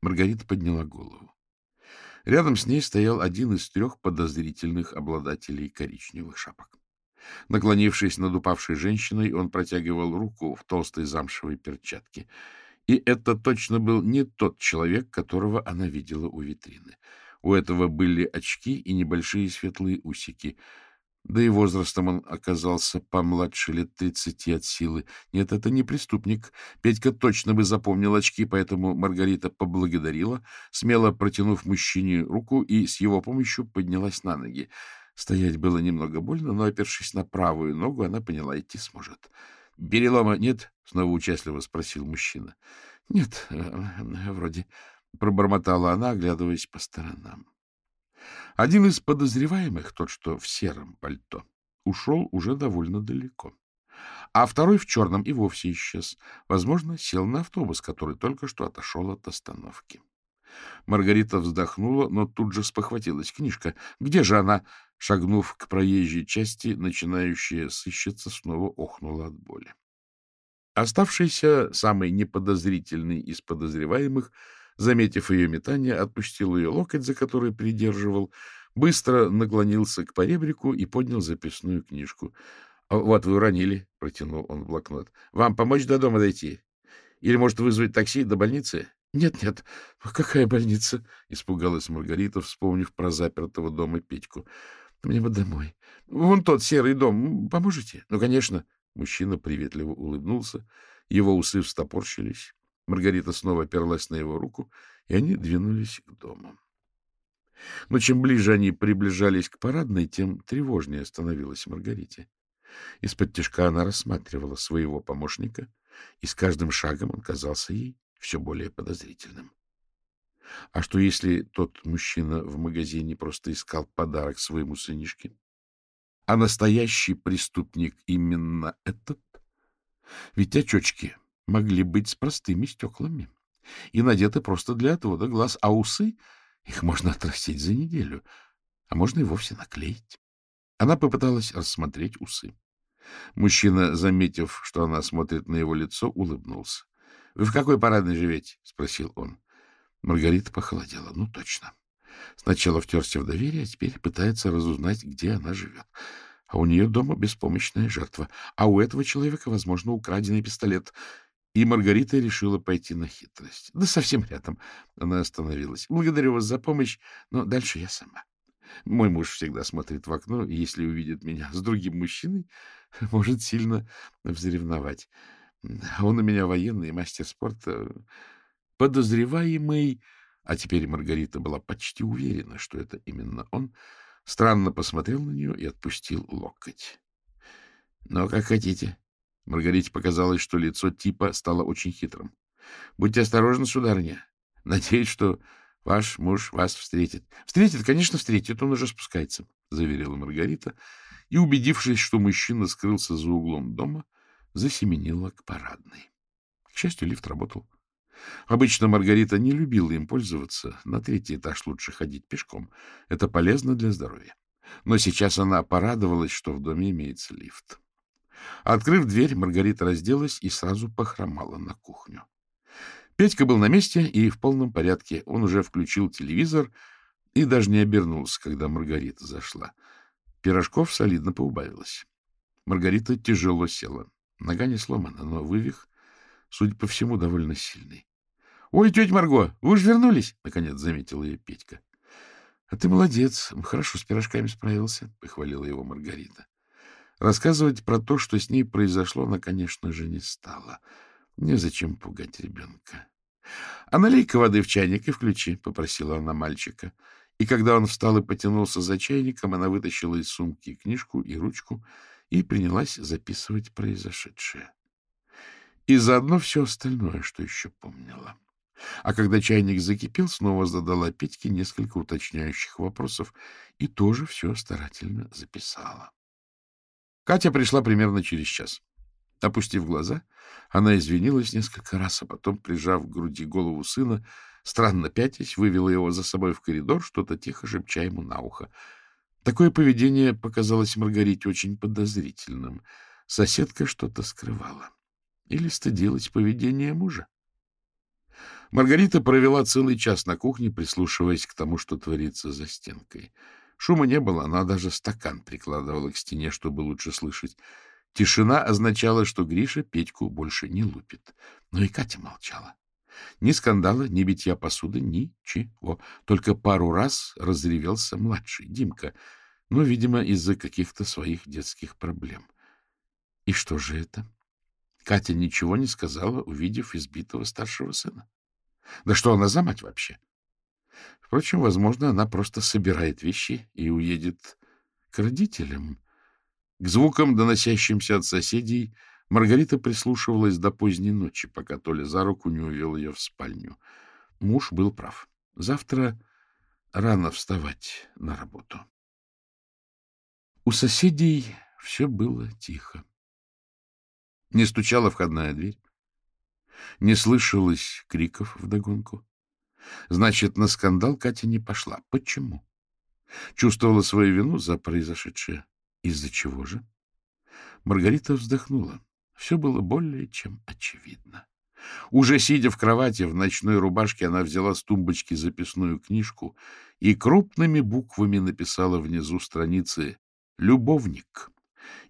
Маргарита подняла голову. Рядом с ней стоял один из трех подозрительных обладателей коричневых шапок. Наклонившись над упавшей женщиной, он протягивал руку в толстой замшевой перчатке. И это точно был не тот человек, которого она видела у витрины. У этого были очки и небольшие светлые усики — да и возрастом он оказался помладше лет тридцати от силы. Нет, это не преступник. Петька точно бы запомнил очки, поэтому Маргарита поблагодарила, смело протянув мужчине руку и с его помощью поднялась на ноги. Стоять было немного больно, но, опершись на правую ногу, она поняла, идти сможет. — Перелома нет? — снова участливо спросил мужчина. — Нет, э, вроде, — пробормотала она, оглядываясь по сторонам. Один из подозреваемых, тот, что в сером пальто, ушел уже довольно далеко. А второй в черном и вовсе исчез. Возможно, сел на автобус, который только что отошел от остановки. Маргарита вздохнула, но тут же спохватилась. Книжка. Где же она? Шагнув к проезжей части, начинающая сыщется, снова охнула от боли. Оставшийся, самый неподозрительный из подозреваемых, заметив ее метание, отпустил ее локоть, за который придерживал, быстро наклонился к поребрику и поднял записную книжку. — Вот вы уронили, — протянул он блокнот. — Вам помочь до дома дойти? Или, может, вызвать такси до больницы? «Нет, — Нет-нет, какая больница? — испугалась Маргарита, вспомнив про запертого дома Петьку. — Мне бы домой. Вон тот серый дом. Поможете? — Ну, конечно. Мужчина приветливо улыбнулся. Его усы встопорщились. Маргарита снова оперлась на его руку, и они двинулись к дому. Но чем ближе они приближались к парадной, тем тревожнее становилась Маргарите. Из-под тяжка она рассматривала своего помощника, и с каждым шагом он казался ей все более подозрительным. А что, если тот мужчина в магазине просто искал подарок своему сынишке? А настоящий преступник именно этот? Ведь очечки могли быть с простыми стеклами и надеты просто для отвода глаз, а усы их можно отрастить за неделю, а можно и вовсе наклеить. Она попыталась рассмотреть усы. Мужчина, заметив, что она смотрит на его лицо, улыбнулся. — Вы в какой парадной живете? — спросил он. Маргарита похолодела. Ну, точно. Сначала втерся в доверие, а теперь пытается разузнать, где она живет. А у нее дома беспомощная жертва. А у этого человека, возможно, украденный пистолет. И Маргарита решила пойти на хитрость. Да совсем рядом. Она остановилась. Благодарю вас за помощь, но дальше я сама. Мой муж всегда смотрит в окно, и если увидит меня с другим мужчиной, [LAUGHS] может сильно взревновать. [LAUGHS] Он у меня военный мастер спорта. Подозреваемый, а теперь Маргарита была почти уверена, что это именно он, странно посмотрел на нее и отпустил локоть. — Ну, как хотите. Маргарите показалось, что лицо типа стало очень хитрым. — Будьте осторожны, сударыня. Надеюсь, что ваш муж вас встретит. — Встретит, конечно, встретит. Он уже спускается, — заверила Маргарита. И, убедившись, что мужчина скрылся за углом дома, засеменила к парадной. К счастью, лифт работал. Обычно Маргарита не любила им пользоваться. На третий этаж лучше ходить пешком. Это полезно для здоровья. Но сейчас она порадовалась, что в доме имеется лифт. Открыв дверь, Маргарита разделась и сразу похромала на кухню. Петька был на месте и в полном порядке. Он уже включил телевизор и даже не обернулся, когда Маргарита зашла. Пирожков солидно поубавилось. Маргарита тяжело села. Нога не сломана, но вывих, судя по всему, довольно сильный. — Ой, тетя Марго, вы же вернулись? — наконец заметила ее Петька. — А ты молодец, хорошо с пирожками справился, — похвалила его Маргарита. Рассказывать про то, что с ней произошло, она, конечно же, не стала. Незачем пугать ребенка. — А налей-ка воды в чайник и включи, — попросила она мальчика. И когда он встал и потянулся за чайником, она вытащила из сумки книжку и ручку и принялась записывать произошедшее. И заодно все остальное, что еще помнила. А когда чайник закипел, снова задала Петьке несколько уточняющих вопросов и тоже все старательно записала. Катя пришла примерно через час. Опустив глаза, она извинилась несколько раз, а потом, прижав к груди голову сына, странно пятясь, вывела его за собой в коридор, что-то тихо шепча ему на ухо. Такое поведение показалось Маргарите очень подозрительным. Соседка что-то скрывала. Или стыдилась поведения мужа. Маргарита провела целый час на кухне, прислушиваясь к тому, что творится за стенкой. Шума не было, она даже стакан прикладывала к стене, чтобы лучше слышать. Тишина означала, что Гриша Петьку больше не лупит. Но и Катя молчала. Ни скандала, ни битья посуды, ничего. Только пару раз разревелся младший, Димка, но, видимо, из-за каких-то своих детских проблем. И что же это? Катя ничего не сказала, увидев избитого старшего сына. Да что она за мать вообще? Впрочем, возможно, она просто собирает вещи и уедет к родителям. К звукам, доносящимся от соседей, Маргарита прислушивалась до поздней ночи, пока Толя за руку не увел ее в спальню. Муж был прав. Завтра рано вставать на работу. У соседей все было тихо. Не стучала входная дверь. Не слышалось криков вдогонку. Значит, на скандал Катя не пошла. Почему? Чувствовала свою вину за произошедшее. Из-за чего же? Маргарита вздохнула. Все было более чем очевидно. Уже сидя в кровати в ночной рубашке, она взяла с тумбочки записную книжку и крупными буквами написала внизу страницы «Любовник»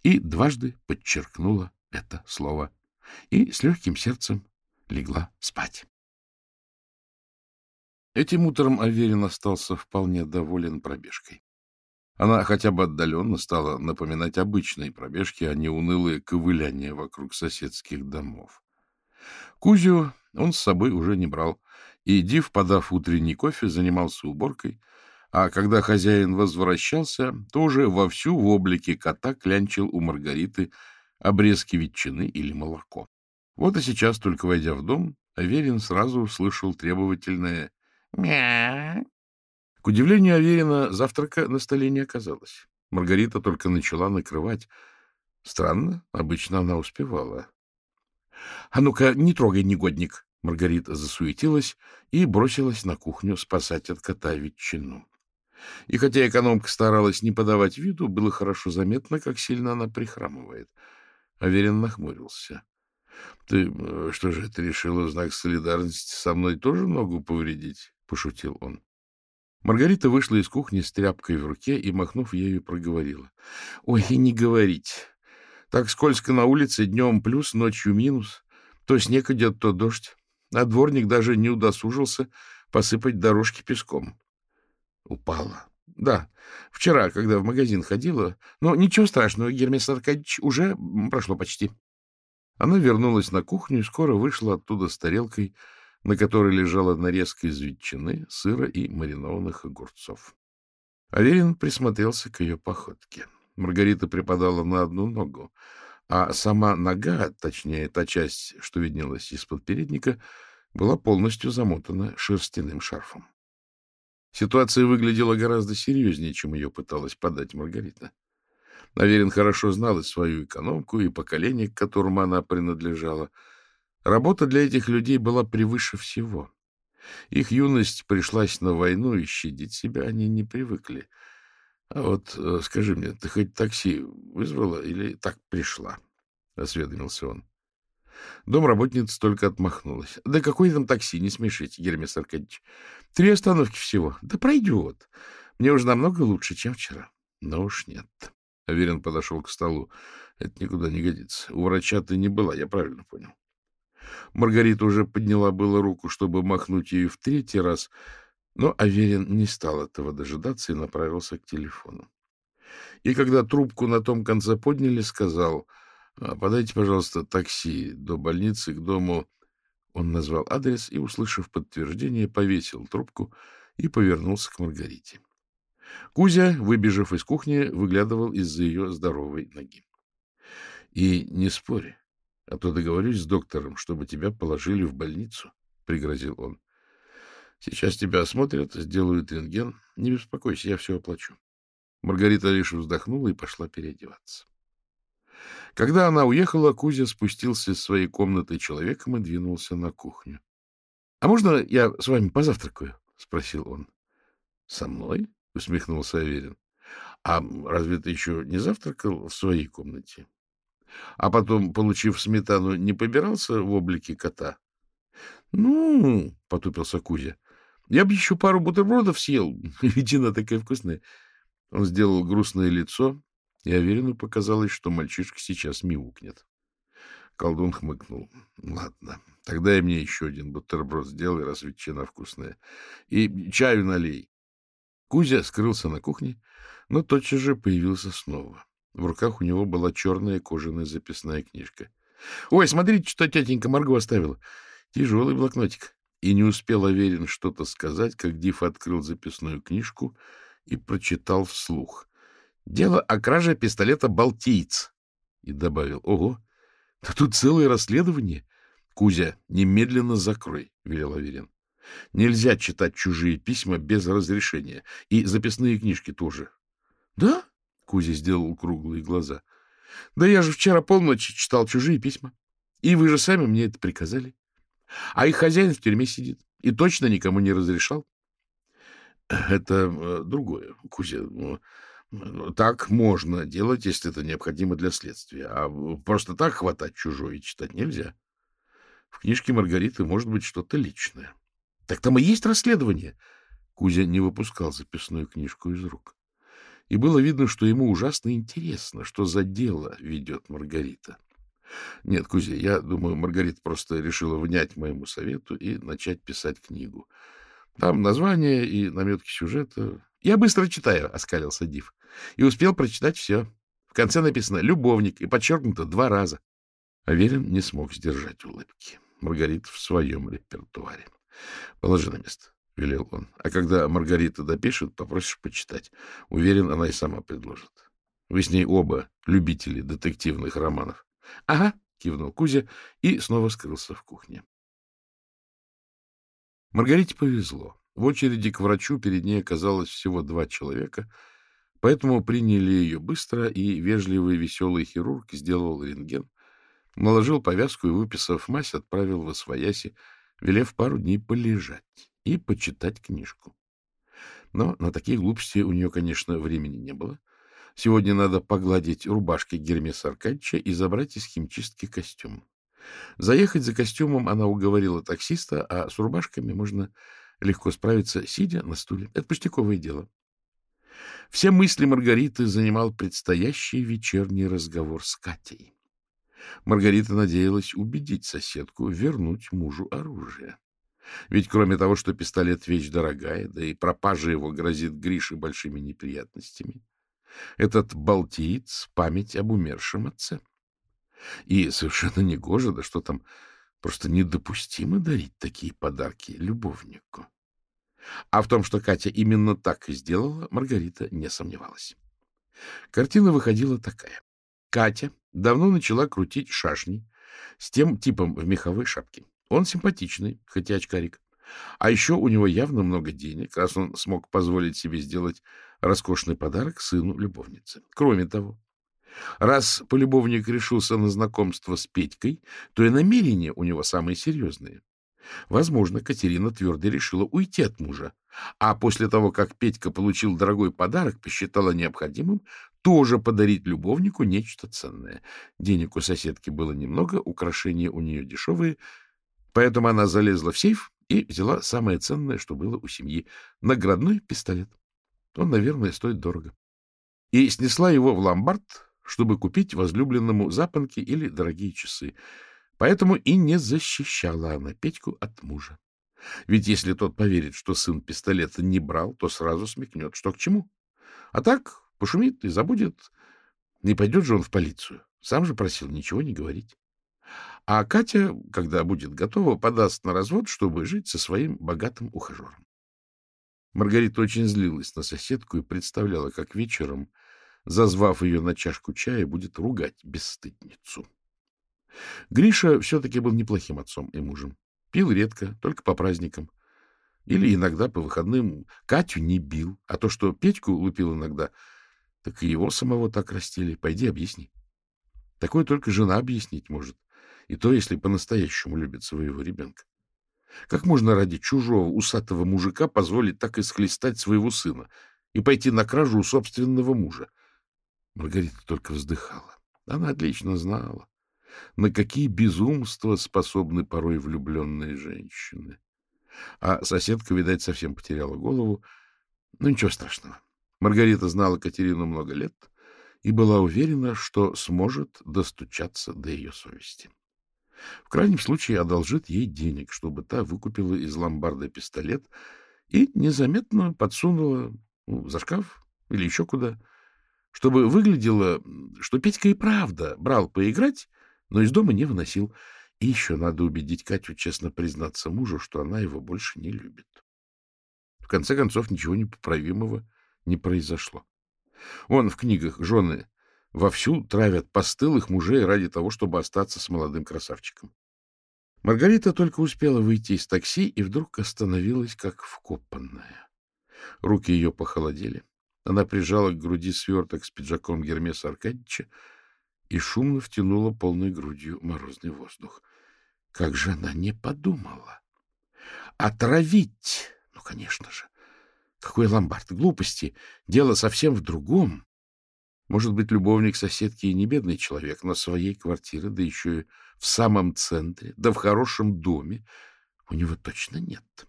и дважды подчеркнула это слово. И с легким сердцем легла спать. Этим утром Аверин остался вполне доволен пробежкой. Она хотя бы отдаленно стала напоминать обычные пробежки, а не унылые ковыляния вокруг соседских домов. Кузю он с собой уже не брал, и Див, подав утренний кофе, занимался уборкой, а когда хозяин возвращался, тоже вовсю в облике кота клянчил у Маргариты обрезки ветчины или молоко. Вот и сейчас, только войдя в дом, Аверин сразу услышал требовательное «мя». К удивлению Аверина, завтрака на столе не оказалось. Маргарита только начала накрывать. Странно, обычно она успевала. — А ну-ка, не трогай, негодник! Маргарита засуетилась и бросилась на кухню спасать от кота ветчину. И хотя экономка старалась не подавать виду, было хорошо заметно, как сильно она прихрамывает. Аверин нахмурился. — Ты э, что же, ты решила в знак солидарности со мной тоже ногу повредить? — пошутил он. Маргарита вышла из кухни с тряпкой в руке и, махнув ею, проговорила. — Ой, и не говорить. Так скользко на улице, днем плюс, ночью минус. То снег идет, то дождь. А дворник даже не удосужился посыпать дорожки песком. Упала. Да, вчера, когда в магазин ходила. Но ничего страшного, Гермес Аркадьевич, уже прошло почти. Она вернулась на кухню и скоро вышла оттуда с тарелкой, на которой лежала нарезка из ветчины, сыра и маринованных огурцов. Аверин присмотрелся к ее походке. Маргарита припадала на одну ногу, а сама нога, точнее, та часть, что виднелась из-под передника, была полностью замотана шерстяным шарфом. Ситуация выглядела гораздо серьезнее, чем ее пыталась подать Маргарита. Наверин хорошо знал и свою экономку, и поколение, к которому она принадлежала. Работа для этих людей была превыше всего. Их юность пришлась на войну, и щадить себя они не привыкли. А вот э, скажи мне, ты хоть такси вызвала или так пришла? — осведомился он. Домработница только отмахнулась. — Да какой там такси, не смешите, Гермес Аркадьевич. Три остановки всего. Да пройдет. Мне уже намного лучше, чем вчера. Но уж нет. Аверин подошел к столу. Это никуда не годится. У врача ты не была, я правильно понял. Маргарита уже подняла было руку, чтобы махнуть ею в третий раз, но Аверин не стал этого дожидаться и направился к телефону. И когда трубку на том конце подняли, сказал, «А, подайте, пожалуйста, такси до больницы к дому. Он назвал адрес и, услышав подтверждение, повесил трубку и повернулся к Маргарите. Кузя, выбежав из кухни, выглядывал из-за ее здоровой ноги. — И не спори, а то договорюсь с доктором, чтобы тебя положили в больницу, — пригрозил он. — Сейчас тебя осмотрят, сделают рентген. Не беспокойся, я все оплачу. Маргарита лишь вздохнула и пошла переодеваться. Когда она уехала, Кузя спустился из своей комнаты человеком и двинулся на кухню. — А можно я с вами позавтракаю? — спросил он. — Со мной? — усмехнулся Аверин. — А разве ты еще не завтракал в своей комнате? А потом, получив сметану, не побирался в облике кота? — Ну, — потупился Кузя, — я бы еще пару бутербродов съел, [LAUGHS] ведь она такая вкусная. Он сделал грустное лицо, и Аверину показалось, что мальчишка сейчас мяукнет. Колдун хмыкнул. — Ладно, тогда и мне еще один бутерброд сделай, раз ветчина вкусная. И чаю налей. Кузя скрылся на кухне, но тотчас же появился снова. В руках у него была черная кожаная записная книжка. — Ой, смотрите, что тетенька Марго оставила. Тяжелый блокнотик. И не успел Аверин что-то сказать, как Див открыл записную книжку и прочитал вслух. «Дело о краже пистолета «Балтиец». И добавил, «Ого, да тут целое расследование». «Кузя, немедленно закрой», — велел Аверин. «Нельзя читать чужие письма без разрешения. И записные книжки тоже». «Да?» — Кузя сделал круглые глаза. «Да я же вчера полночи читал чужие письма. И вы же сами мне это приказали. А их хозяин в тюрьме сидит. И точно никому не разрешал. Это э, другое, Кузя. Так можно делать, если это необходимо для следствия. А просто так хватать чужое и читать нельзя. В книжке Маргариты может быть что-то личное. Так там и есть расследование. Кузя не выпускал записную книжку из рук. И было видно, что ему ужасно интересно, что за дело ведет Маргарита. Нет, Кузя, я думаю, Маргарита просто решила внять моему совету и начать писать книгу. Там название и наметки сюжета. Я быстро читаю, — оскалился Див. И успел прочитать все. В конце написано «любовник» и подчеркнуто два раза. Аверин не смог сдержать улыбки. Маргарита в своем репертуаре. — Положи на место, — велел он. — А когда Маргарита допишет, попросишь почитать. Уверен, она и сама предложит. Вы с ней оба любители детективных романов. — Ага, — кивнул Кузя и снова скрылся в кухне. Маргарите повезло. В очереди к врачу перед ней оказалось всего два человека, поэтому приняли ее быстро, и вежливый веселый хирург сделал рентген, наложил повязку и, выписав мазь, отправил в освояси, велев пару дней полежать и почитать книжку. Но на такие глупости у нее, конечно, времени не было. Сегодня надо погладить рубашки Гермеса Аркадьевича и забрать из химчистки костюм. Заехать за костюмом она уговорила таксиста, а с рубашками можно легко справиться, сидя на стуле. Это пустяковое дело. Все мысли Маргариты занимал предстоящий вечерний разговор с Катей. Маргарита надеялась убедить соседку вернуть мужу оружие. Ведь кроме того, что пистолет — вещь дорогая, да и пропажа его грозит Грише большими неприятностями, этот балтиец — память об умершем отце. И совершенно негоже, да что там, просто недопустимо дарить такие подарки любовнику. А в том, что Катя именно так и сделала, Маргарита не сомневалась. Картина выходила такая. Катя давно начала крутить шашни с тем типом в меховой шапке. Он симпатичный, хотя очкарик. А еще у него явно много денег, раз он смог позволить себе сделать роскошный подарок сыну любовницы. Кроме того, Раз полюбовник решился на знакомство с Петькой, то и намерения у него самые серьезные. Возможно, Катерина твердо решила уйти от мужа, а после того, как Петька получил дорогой подарок, посчитала необходимым тоже подарить любовнику нечто ценное. Денег у соседки было немного, украшения у нее дешевые, поэтому она залезла в сейф и взяла самое ценное, что было у семьи — наградной пистолет. Он, наверное, стоит дорого. И снесла его в ломбард, чтобы купить возлюбленному запонки или дорогие часы. Поэтому и не защищала она Петьку от мужа. Ведь если тот поверит, что сын пистолета не брал, то сразу смекнет, что к чему. А так пошумит и забудет. Не пойдет же он в полицию. Сам же просил ничего не говорить. А Катя, когда будет готова, подаст на развод, чтобы жить со своим богатым ухажером. Маргарита очень злилась на соседку и представляла, как вечером, зазвав ее на чашку чая, будет ругать бесстыдницу. Гриша все-таки был неплохим отцом и мужем. Пил редко, только по праздникам. Или иногда по выходным. Катю не бил, а то, что Петьку лупил иногда, так и его самого так растили. Пойди объясни. Такое только жена объяснить может. И то, если по-настоящему любит своего ребенка. Как можно ради чужого усатого мужика позволить так исхлестать своего сына и пойти на кражу у собственного мужа? Маргарита только вздыхала. Она отлично знала, на какие безумства способны порой влюбленные женщины. А соседка, видать, совсем потеряла голову. Ну, ничего страшного. Маргарита знала Катерину много лет и была уверена, что сможет достучаться до ее совести. В крайнем случае одолжит ей денег, чтобы та выкупила из ломбарда пистолет и незаметно подсунула ну, за шкаф или еще куда, чтобы выглядело, что Петька и правда брал поиграть, но из дома не выносил. И еще надо убедить Катю честно признаться мужу, что она его больше не любит. В конце концов, ничего непоправимого не произошло. Он в книгах жены вовсю травят постылых мужей ради того, чтобы остаться с молодым красавчиком. Маргарита только успела выйти из такси и вдруг остановилась, как вкопанная. Руки ее похолодели. Она прижала к груди сверток с пиджаком Гермеса Аркадьевича и шумно втянула полной грудью морозный воздух. Как же она не подумала? Отравить! Ну, конечно же. Какой ломбард? Глупости. Дело совсем в другом. Может быть, любовник соседки и не бедный человек, но своей квартиры, да еще и в самом центре, да в хорошем доме, у него точно нет.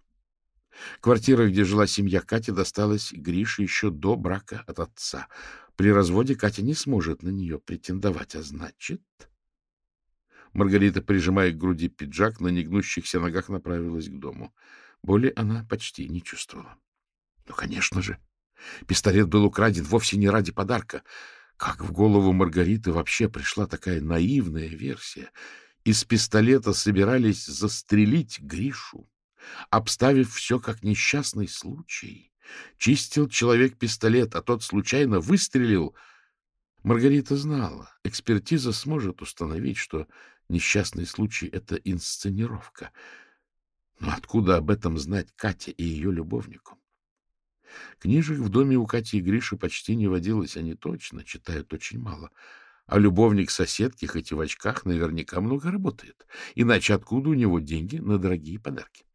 Квартира, где жила семья Кати, досталась Грише еще до брака от отца. При разводе Катя не сможет на нее претендовать, а значит... Маргарита, прижимая к груди пиджак, на негнущихся ногах направилась к дому. Боли она почти не чувствовала. Ну, конечно же. Пистолет был украден вовсе не ради подарка. Как в голову Маргариты вообще пришла такая наивная версия? Из пистолета собирались застрелить Гришу, обставив все как несчастный случай. Чистил человек пистолет, а тот случайно выстрелил. Маргарита знала, экспертиза сможет установить, что несчастный случай — это инсценировка. Но откуда об этом знать Кате и ее любовнику? Книжек в доме у Кати и Гриши почти не водилось, они точно читают очень мало. А любовник соседки, хоть и в очках, наверняка много работает. Иначе откуда у него деньги на дорогие подарки?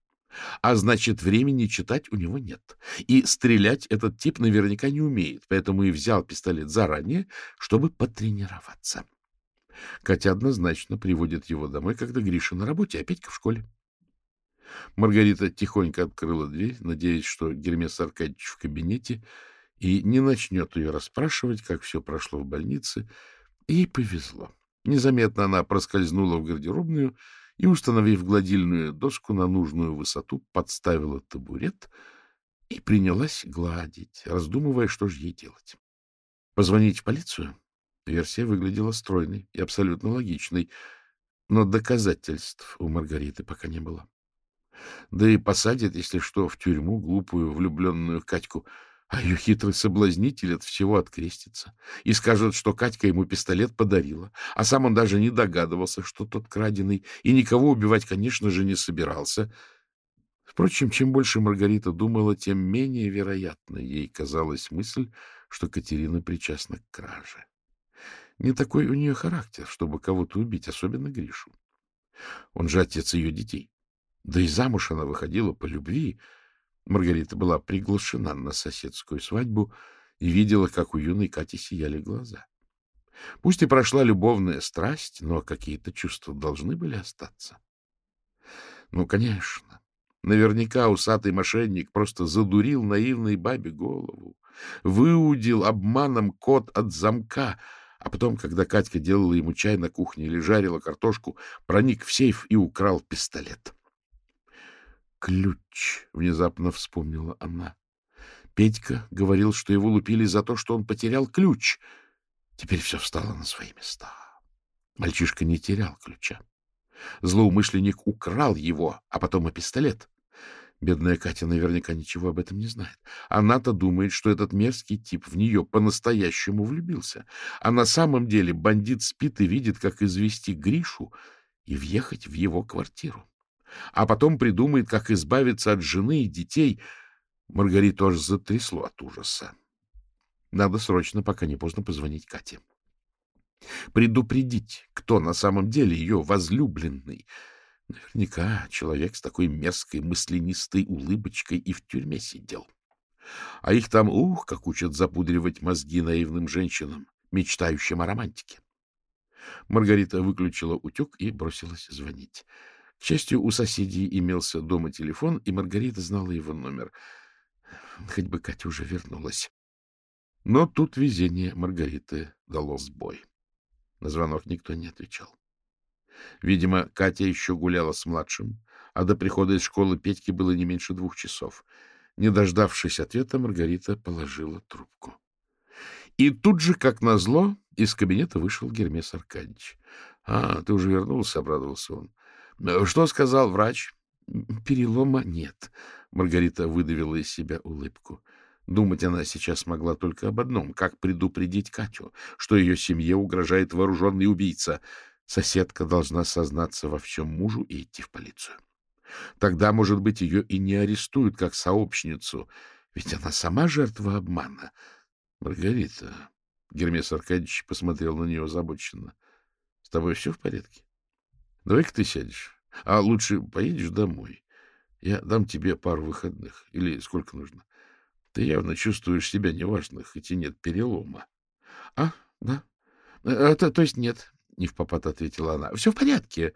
А значит, времени читать у него нет. И стрелять этот тип наверняка не умеет, поэтому и взял пистолет заранее, чтобы потренироваться. Катя однозначно приводит его домой, когда Гриша на работе, а Петька в школе. Маргарита тихонько открыла дверь, надеясь, что Гермес Аркадьевич в кабинете и не начнет ее расспрашивать, как все прошло в больнице. Ей повезло. Незаметно она проскользнула в гардеробную и, установив гладильную доску на нужную высоту, подставила табурет и принялась гладить, раздумывая, что же ей делать. Позвонить в полицию? Версия выглядела стройной и абсолютно логичной, но доказательств у Маргариты пока не было. Да и посадят, если что, в тюрьму глупую влюбленную Катьку, а ее хитрый соблазнитель от всего открестится и скажет, что Катька ему пистолет подарила, а сам он даже не догадывался, что тот краденый, и никого убивать, конечно же, не собирался. Впрочем, чем больше Маргарита думала, тем менее вероятно ей казалась мысль, что Катерина причастна к краже. Не такой у нее характер, чтобы кого-то убить, особенно Гришу. Он же отец ее детей. Да и замуж она выходила по любви. Маргарита была приглашена на соседскую свадьбу и видела, как у юной Кати сияли глаза. Пусть и прошла любовная страсть, но какие-то чувства должны были остаться. Ну, конечно. Наверняка усатый мошенник просто задурил наивной бабе голову, выудил обманом кот от замка, а потом, когда Катька делала ему чай на кухне или жарила картошку, проник в сейф и украл пистолет. Ключ, — внезапно вспомнила она. Петька говорил, что его лупили за то, что он потерял ключ. Теперь все встало на свои места. Мальчишка не терял ключа. Злоумышленник украл его, а потом и пистолет. Бедная Катя наверняка ничего об этом не знает. Она-то думает, что этот мерзкий тип в нее по-настоящему влюбился. А на самом деле бандит спит и видит, как извести Гришу и въехать в его квартиру. А потом придумает, как избавиться от жены и детей. Маргариту аж затрясло от ужаса. Надо срочно, пока не поздно, позвонить Кате. Предупредить, кто на самом деле ее возлюбленный — Наверняка человек с такой мерзкой мысленистой улыбочкой и в тюрьме сидел. А их там, ух, как учат запудривать мозги наивным женщинам, мечтающим о романтике. Маргарита выключила утюг и бросилась звонить. К счастью, у соседей имелся дома телефон, и Маргарита знала его номер. Хоть бы Катя уже вернулась. Но тут везение Маргариты дало сбой. На звонок никто не отвечал. Видимо, Катя еще гуляла с младшим, а до прихода из школы Петьки было не меньше двух часов. Не дождавшись ответа, Маргарита положила трубку. И тут же, как назло, из кабинета вышел Гермес Аркадьевич. — А, ты уже вернулся, — обрадовался он. — Что сказал врач? — Перелома нет. Маргарита выдавила из себя улыбку. Думать она сейчас могла только об одном — как предупредить Катю, что ее семье угрожает вооруженный убийца — Соседка должна сознаться во всем мужу и идти в полицию. Тогда, может быть, ее и не арестуют как сообщницу, ведь она сама жертва обмана. Маргарита, Гермес Аркадьевич посмотрел на нее озабоченно. — С тобой все в порядке? Давай-ка ты сядешь. А лучше поедешь домой. Я дам тебе пару выходных. Или сколько нужно. Ты явно чувствуешь себя неважно, хоть и нет перелома. — А, да. А, то, то есть нет. — не в попад ответила она. — Все в порядке.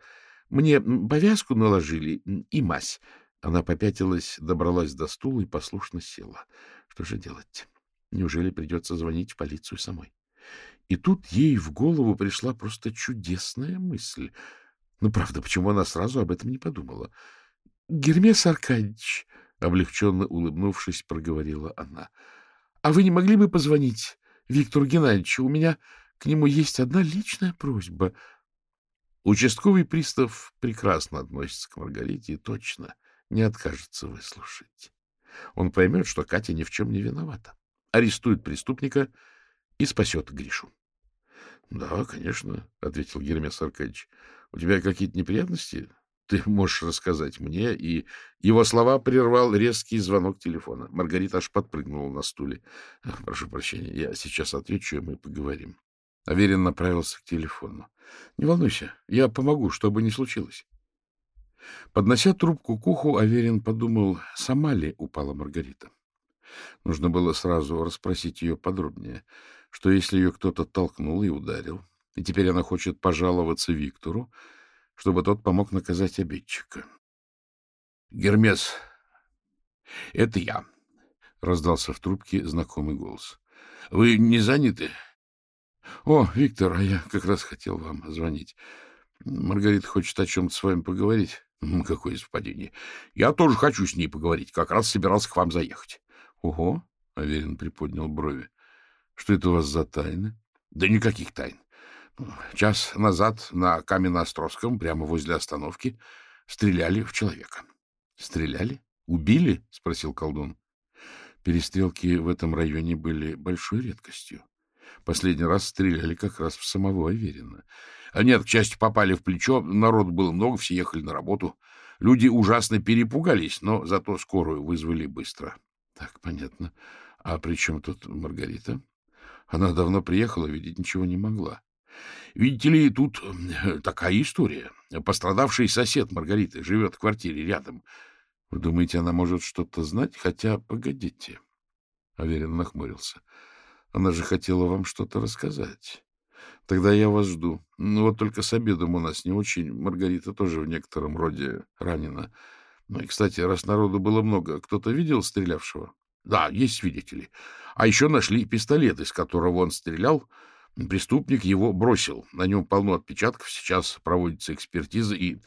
Мне повязку наложили и мазь. Она попятилась, добралась до стула и послушно села. Что же делать? Неужели придется звонить в полицию самой? И тут ей в голову пришла просто чудесная мысль. Ну, правда, почему она сразу об этом не подумала? — Гермес Аркадьевич, — облегченно улыбнувшись, проговорила она, — а вы не могли бы позвонить Виктору Геннадьевичу? У меня к нему есть одна личная просьба. Участковый пристав прекрасно относится к Маргарите и точно не откажется выслушать. Он поймет, что Катя ни в чем не виновата, арестует преступника и спасет Гришу. — Да, конечно, — ответил Гермес Аркадьевич. — У тебя какие-то неприятности? Ты можешь рассказать мне. И его слова прервал резкий звонок телефона. Маргарита аж подпрыгнула на стуле. [LAUGHS] — Прошу прощения, я сейчас отвечу, и мы поговорим. Аверин направился к телефону. — Не волнуйся, я помогу, что бы ни случилось. Поднося трубку к уху, Аверин подумал, сама ли упала Маргарита. Нужно было сразу расспросить ее подробнее, что если ее кто-то толкнул и ударил, и теперь она хочет пожаловаться Виктору, чтобы тот помог наказать обидчика. — Гермес, это я, — раздался в трубке знакомый голос. — Вы не заняты? —— О, Виктор, а я как раз хотел вам звонить. Маргарита хочет о чем-то с вами поговорить. — Какое совпадение. Я тоже хочу с ней поговорить. Как раз собирался к вам заехать. — Ого! — Аверин приподнял брови. — Что это у вас за тайны? — Да никаких тайн. Час назад на Каменноостровском, прямо возле остановки, стреляли в человека. — Стреляли? Убили? — спросил колдун. Перестрелки в этом районе были большой редкостью. Последний раз стреляли как раз в самого Аверина. А нет, к части попали в плечо, народ было много, все ехали на работу. Люди ужасно перепугались, но зато скорую вызвали быстро. Так, понятно. А при чем тут Маргарита? Она давно приехала, видеть ничего не могла. Видите ли, тут э, такая история. Пострадавший сосед Маргариты живет в квартире рядом. Вы думаете, она может что-то знать? Хотя, погодите. Аверин нахмурился. Она же хотела вам что-то рассказать. Тогда я вас жду. Ну, вот только с обедом у нас не очень. Маргарита тоже в некотором роде ранена. Ну и, кстати, раз народу было много, кто-то видел стрелявшего? Да, есть свидетели. А еще нашли пистолет, из которого он стрелял. Преступник его бросил. На нем полно отпечатков. Сейчас проводится экспертиза. И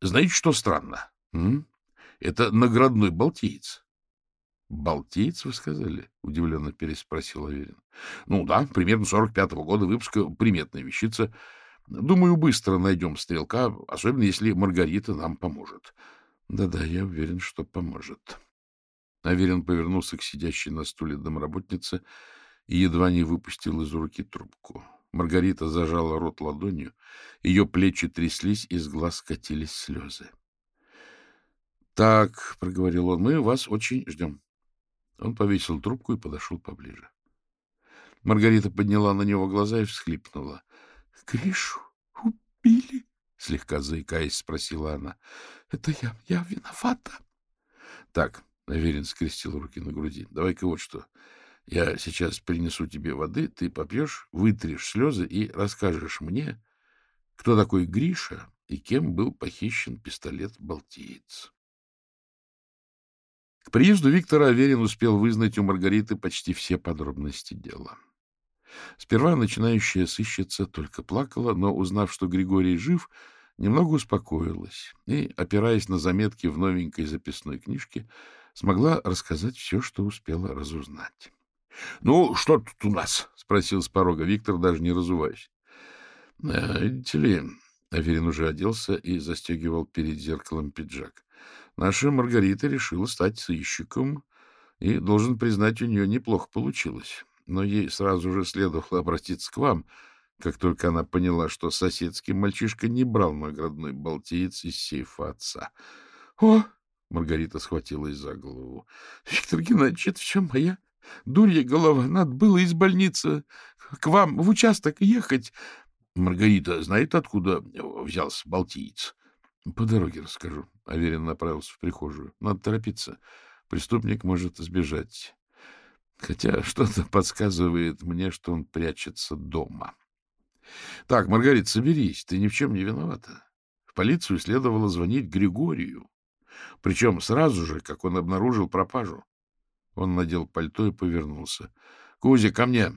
знаете, что странно? М? Это наградной балтиец. — Балтиец, вы сказали? — удивленно переспросил Аверин. — Ну да, примерно 45-го года выпуска, приметная вещица. Думаю, быстро найдем стрелка, особенно если Маргарита нам поможет. Да-да, я уверен, что поможет. Аверин повернулся к сидящей на стуле домработнице и едва не выпустил из руки трубку. Маргарита зажала рот ладонью, ее плечи тряслись, из глаз катились слезы. — Так, — проговорил он, — мы вас очень ждем. Он повесил трубку и подошел поближе. Маргарита подняла на него глаза и всхлипнула. — Гришу убили? — слегка заикаясь, спросила она. — Это я, я виновата. — Так, — Аверин скрестил руки на груди, — давай-ка вот что. Я сейчас принесу тебе воды, ты попьешь, вытрешь слезы и расскажешь мне, кто такой Гриша и кем был похищен пистолет-балтиец. К приезду Виктора Аверин успел вызнать у Маргариты почти все подробности дела. Сперва начинающая сыщица только плакала, но, узнав, что Григорий жив, немного успокоилась и, опираясь на заметки в новенькой записной книжке, смогла рассказать все, что успела разузнать. — Ну, что тут у нас? — спросил с порога Виктор, даже не разуваясь. — Видите ли, Аверин уже оделся и застегивал перед зеркалом пиджак. Наша Маргарита решила стать сыщиком, и, должен признать, у нее неплохо получилось. Но ей сразу же следовало обратиться к вам, как только она поняла, что соседский мальчишка не брал наградной балтиец из сейфа отца. — О! — Маргарита схватилась за голову. — Виктор Геннадьевич, это все моя Дурья голова, надо было из больницы к вам в участок ехать. Маргарита знает, откуда взялся балтиец? По дороге расскажу. Аверин направился в прихожую. Надо торопиться. Преступник может сбежать. Хотя что-то подсказывает мне, что он прячется дома. Так, Маргарита, соберись. Ты ни в чем не виновата. В полицию следовало звонить Григорию. Причем сразу же, как он обнаружил пропажу. Он надел пальто и повернулся. — Кузя, ко мне!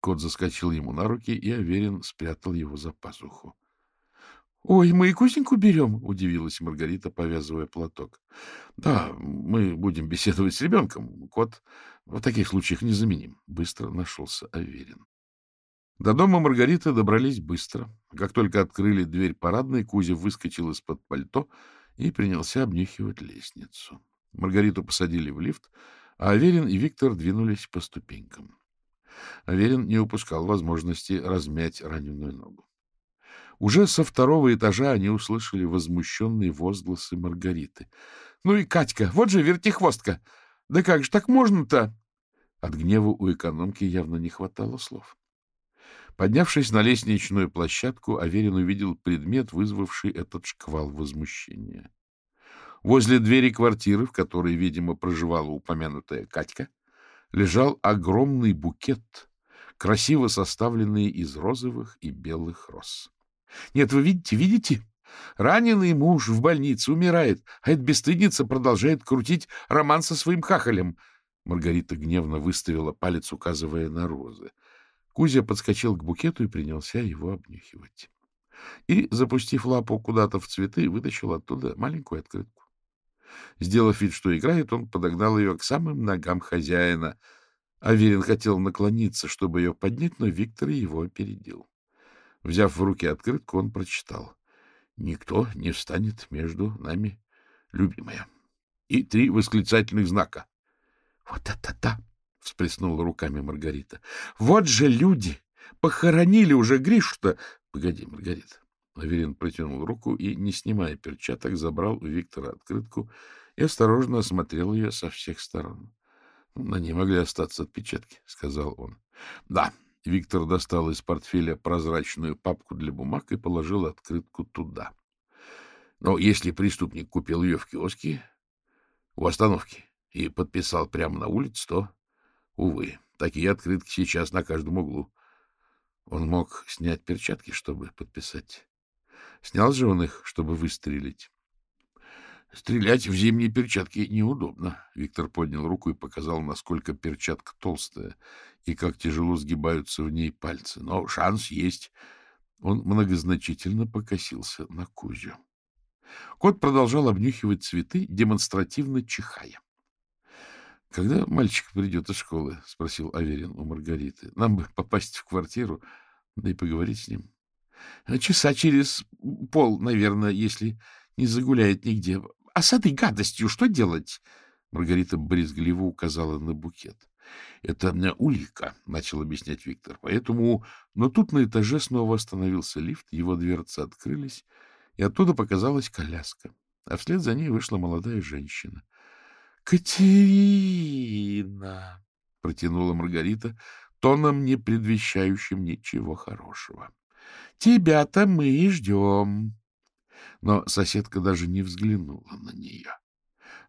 Кот заскочил ему на руки, и Аверин спрятал его за пазуху. — Ой, мы и Кузеньку берем, — удивилась Маргарита, повязывая платок. — Да, мы будем беседовать с ребенком. Кот в таких случаях незаменим. Быстро нашелся Аверин. До дома Маргариты добрались быстро. Как только открыли дверь парадной, Кузя выскочил из-под пальто и принялся обнюхивать лестницу. Маргариту посадили в лифт, а Аверин и Виктор двинулись по ступенькам. Аверин не упускал возможности размять раненую ногу. Уже со второго этажа они услышали возмущенные возгласы Маргариты. — Ну и Катька, вот же вертихвостка! Да как же так можно-то? От гнева у экономки явно не хватало слов. Поднявшись на лестничную площадку, Аверин увидел предмет, вызвавший этот шквал возмущения. Возле двери квартиры, в которой, видимо, проживала упомянутая Катька, лежал огромный букет, красиво составленный из розовых и белых роз. — Нет, вы видите, видите? Раненый муж в больнице умирает, а эта бесстыдница продолжает крутить роман со своим хахалем. Маргарита гневно выставила палец, указывая на розы. Кузя подскочил к букету и принялся его обнюхивать. И, запустив лапу куда-то в цветы, вытащил оттуда маленькую открытку. Сделав вид, что играет, он подогнал ее к самым ногам хозяина. Аверин хотел наклониться, чтобы ее поднять, но Виктор его опередил. Взяв в руки открытку, он прочитал. «Никто не встанет между нами, любимая». И три восклицательных знака. «Вот это да!» — всплеснула руками Маргарита. «Вот же люди! Похоронили уже Гришу-то!» «Погоди, Маргарита, Аверин протянул руку и, не снимая перчаток, забрал у Виктора открытку и осторожно осмотрел ее со всех сторон. — На ней могли остаться отпечатки, — сказал он. — Да. Виктор достал из портфеля прозрачную папку для бумаг и положил открытку туда. Но если преступник купил ее в киоске у остановки и подписал прямо на улице, то, увы, такие открытки сейчас на каждом углу. Он мог снять перчатки, чтобы подписать. Снял же он их, чтобы выстрелить. Стрелять в зимние перчатки неудобно. Виктор поднял руку и показал, насколько перчатка толстая и как тяжело сгибаются в ней пальцы. Но шанс есть. Он многозначительно покосился на Кузю. Кот продолжал обнюхивать цветы, демонстративно чихая. — Когда мальчик придет из школы? — спросил Аверин у Маргариты. — Нам бы попасть в квартиру, да и поговорить с ним. — Часа через пол, наверное, если не загуляет нигде. а с этой гадостью что делать? Маргарита брезгливо указала на букет. — Это улика, — начал объяснять Виктор. — Поэтому... Но тут на этаже снова остановился лифт, его дверцы открылись, и оттуда показалась коляска, а вслед за ней вышла молодая женщина. — Катерина! — протянула Маргарита, тоном, не предвещающим ничего хорошего. — Тебя-то мы и ждем. Но соседка даже не взглянула на нее.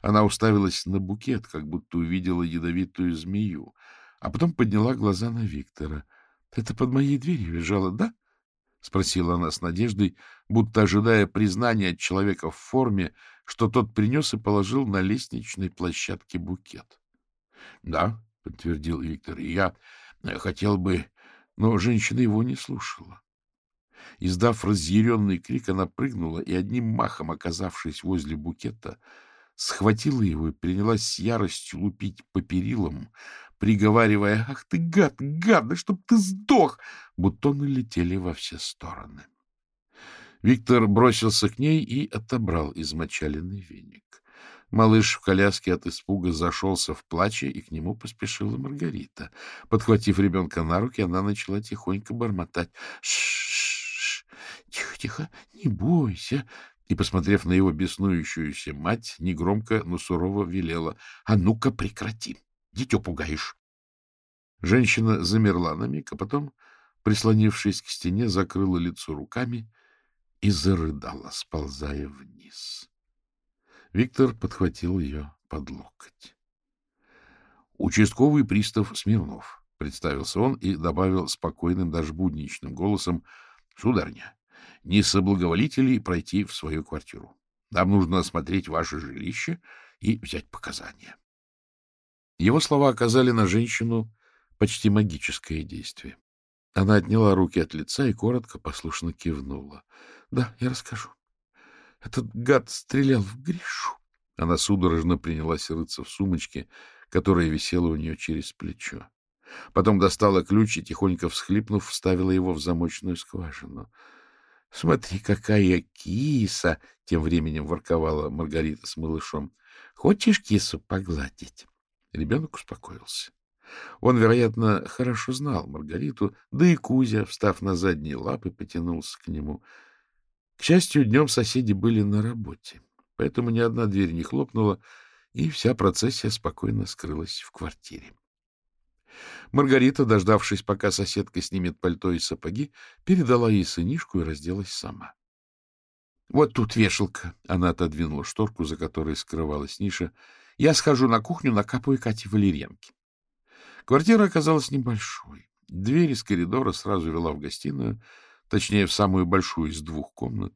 Она уставилась на букет, как будто увидела ядовитую змею, а потом подняла глаза на Виктора. — Это под моей дверью лежало, да? — спросила она с надеждой, будто ожидая признания от человека в форме, что тот принес и положил на лестничной площадке букет. — Да, — подтвердил Виктор, — я хотел бы... Но женщина его не слушала. Издав разъяренный крик, она прыгнула и, одним махом оказавшись возле букета, схватила его и принялась с яростью лупить по перилам, приговаривая «Ах ты, гад, гад, да чтоб ты сдох!» Бутоны летели во все стороны. Виктор бросился к ней и отобрал измочаленный веник. Малыш в коляске от испуга зашелся в плаче, и к нему поспешила Маргарита. Подхватив ребенка на руки, она начала тихонько бормотать. «Ш-ш-ш! Тихо-тихо, не бойся!» и, посмотрев на его беснующуюся мать, негромко, но сурово велела. — А ну-ка прекрати! Дитё пугаешь! Женщина замерла на миг, а потом, прислонившись к стене, закрыла лицо руками и зарыдала, сползая вниз. Виктор подхватил ее под локоть. — Участковый пристав Смирнов, — представился он и добавил спокойным, даже будничным голосом, — Сударня, не соблаговолите ли пройти в свою квартиру? Нам нужно осмотреть ваше жилище и взять показания. Его слова оказали на женщину почти магическое действие. Она отняла руки от лица и коротко, послушно кивнула. — Да, я расскажу. Этот гад стрелял в Гришу. Она судорожно принялась рыться в сумочке, которая висела у нее через плечо. Потом достала ключ и, тихонько всхлипнув, вставила его в замочную скважину. — Смотри, какая киса! — тем временем ворковала Маргарита с малышом. — Хочешь кису погладить? Ребенок успокоился. Он, вероятно, хорошо знал Маргариту, да и Кузя, встав на задние лапы, потянулся к нему. К счастью, днем соседи были на работе, поэтому ни одна дверь не хлопнула, и вся процессия спокойно скрылась в квартире. Маргарита, дождавшись, пока соседка снимет пальто и сапоги, передала ей сынишку и разделась сама. — Вот тут вешалка. Она отодвинула шторку, за которой скрывалась ниша. — Я схожу на кухню, накапаю Кате валерьянки. Квартира оказалась небольшой. Дверь из коридора сразу вела в гостиную, точнее, в самую большую из двух комнат.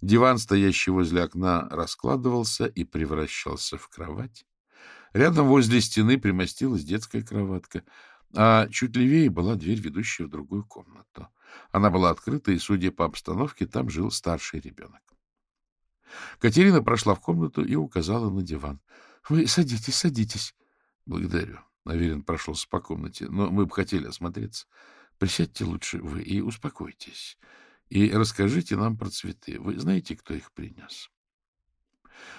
Диван, стоящий возле окна, раскладывался и превращался в кровать. Рядом возле стены примостилась детская кроватка, а чуть левее была дверь, ведущая в другую комнату. Она была открыта, и, судя по обстановке, там жил старший ребенок. Катерина прошла в комнату и указала на диван. — Вы садитесь, садитесь. — Благодарю. Аверин прошелся по комнате. — Но мы бы хотели осмотреться. Присядьте лучше вы и успокойтесь. И расскажите нам про цветы. Вы знаете, кто их принес?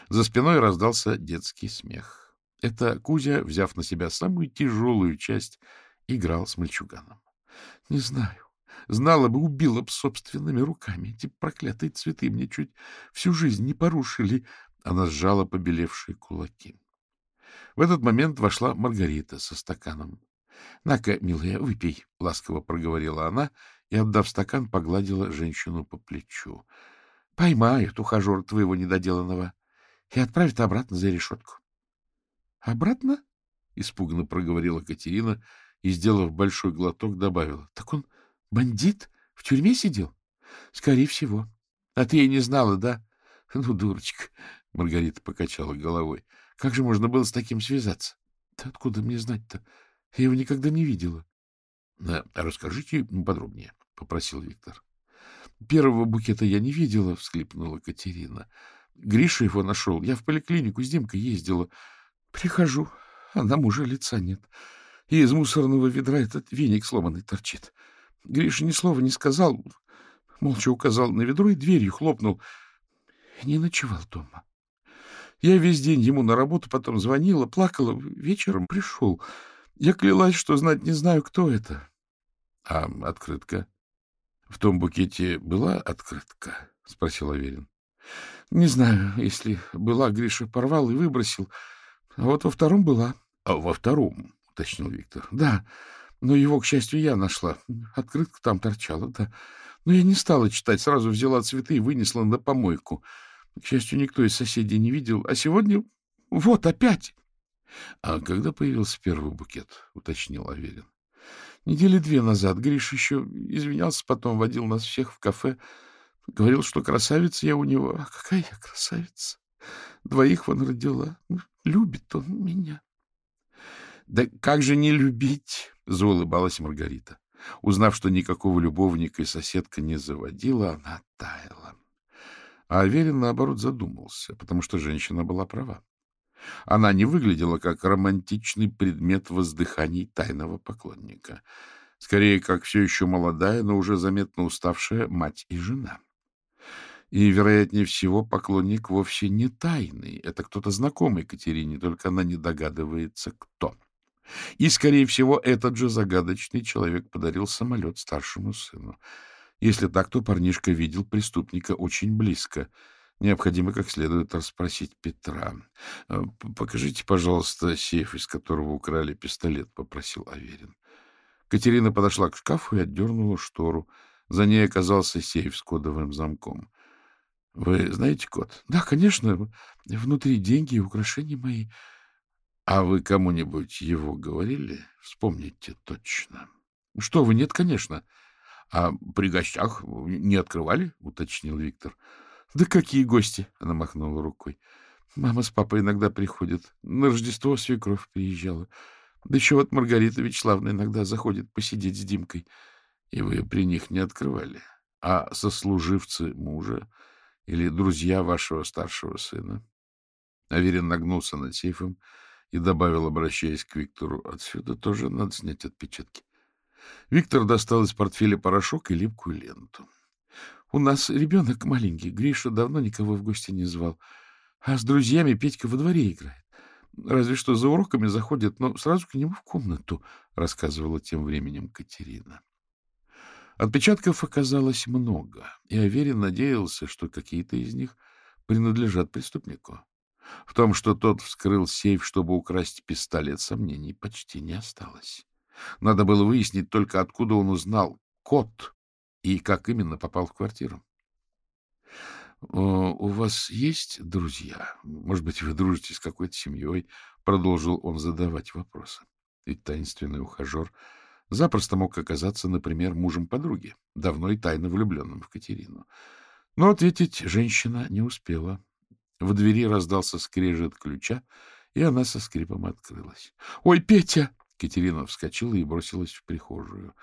За спиной раздался детский смех. Это Кузя, взяв на себя самую тяжелую часть, играл с мальчуганом. — Не знаю. Знала бы, убила бы собственными руками. Эти проклятые цветы мне чуть всю жизнь не порушили. Она сжала побелевшие кулаки. В этот момент вошла Маргарита со стаканом. — На-ка, милая, выпей, — ласково проговорила она и, отдав стакан, погладила женщину по плечу. — Поймают ухажера твоего недоделанного и отправят обратно за решетку. — Обратно? — испуганно проговорила Катерина и, сделав большой глоток, добавила. — Так он бандит? В тюрьме сидел? — Скорее всего. — А ты и не знала, да? — Ну, дурочка, — Маргарита покачала головой. — Как же можно было с таким связаться? — Да откуда мне знать-то? Я его никогда не видела. — Расскажите подробнее, — попросил Виктор. — Первого букета я не видела, — всклипнула Катерина. — Гриша его нашел. Я в поликлинику с Димкой ездила. Прихожу, а на мужа лица нет. И из мусорного ведра этот веник сломанный торчит. Гриша ни слова не сказал, молча указал на ведро и дверью хлопнул. Не ночевал дома. Я весь день ему на работу, потом звонила, плакала, вечером пришел. Я клялась, что знать не знаю, кто это. — А открытка? В том букете была открытка? — спросил Аверин. — Не знаю, если была, Гриша порвал и выбросил. А вот во втором была. — А во втором? — уточнил Виктор. — Да, но его, к счастью, я нашла. Открытка там торчала, да. Но я не стала читать, сразу взяла цветы и вынесла на помойку. К счастью, никто из соседей не видел. А сегодня вот опять. — А когда появился первый букет? — уточнил Аверин. — Недели две назад. Гриш еще извинялся, потом водил нас всех в кафе. Говорил, что красавица я у него. А какая я красавица! Двоих он родила. Любит он меня. — Да как же не любить? — заулыбалась Маргарита. Узнав, что никакого любовника и соседка не заводила, она таяла. А Аверин, наоборот, задумался, потому что женщина была права. Она не выглядела как романтичный предмет воздыханий тайного поклонника. Скорее, как все еще молодая, но уже заметно уставшая мать и жена. И, вероятнее всего, поклонник вовсе не тайный. Это кто-то знакомый Катерине, только она не догадывается, кто. И, скорее всего, этот же загадочный человек подарил самолет старшему сыну. Если так, то парнишка видел преступника очень близко. Необходимо как следует расспросить Петра. «Э, — Покажите, пожалуйста, сейф, из которого украли пистолет, — попросил Аверин. Катерина подошла к шкафу и отдернула штору. За ней оказался сейф с кодовым замком. — Вы знаете код? — Да, конечно. Внутри деньги и украшения мои. — А вы кому-нибудь его говорили? Вспомните точно. — Что вы, нет, конечно. — А при гостях не открывали? — уточнил Виктор. — Да какие гости? — она махнула рукой. — Мама с папой иногда приходят. На Рождество свекровь приезжала. Да еще вот Маргарита Вячеславна иногда заходит посидеть с Димкой. И вы при них не открывали? А сослуживцы мужа или друзья вашего старшего сына? Аверин нагнулся над сейфом и добавил, обращаясь к Виктору, отсюда тоже надо снять отпечатки. Виктор достал из портфеля порошок и липкую ленту. — У нас ребенок маленький, Гриша давно никого в гости не звал, а с друзьями Петька во дворе играет. Разве что за уроками заходит, но сразу к нему в комнату, — рассказывала тем временем Катерина. Отпечатков оказалось много, и Аверин надеялся, что какие-то из них принадлежат преступнику. В том, что тот вскрыл сейф, чтобы украсть пистолет, сомнений почти не осталось. Надо было выяснить только, откуда он узнал код и как именно попал в квартиру. — У вас есть друзья? Может быть, вы дружите с какой-то семьей? — продолжил он задавать вопросы. Ведь таинственный ухажер запросто мог оказаться, например, мужем подруги, давно и тайно влюбленным в Катерину. Но ответить женщина не успела. В двери раздался скрежет ключа, и она со скрипом открылась. — Ой, Петя! Катерина вскочила и бросилась в прихожую.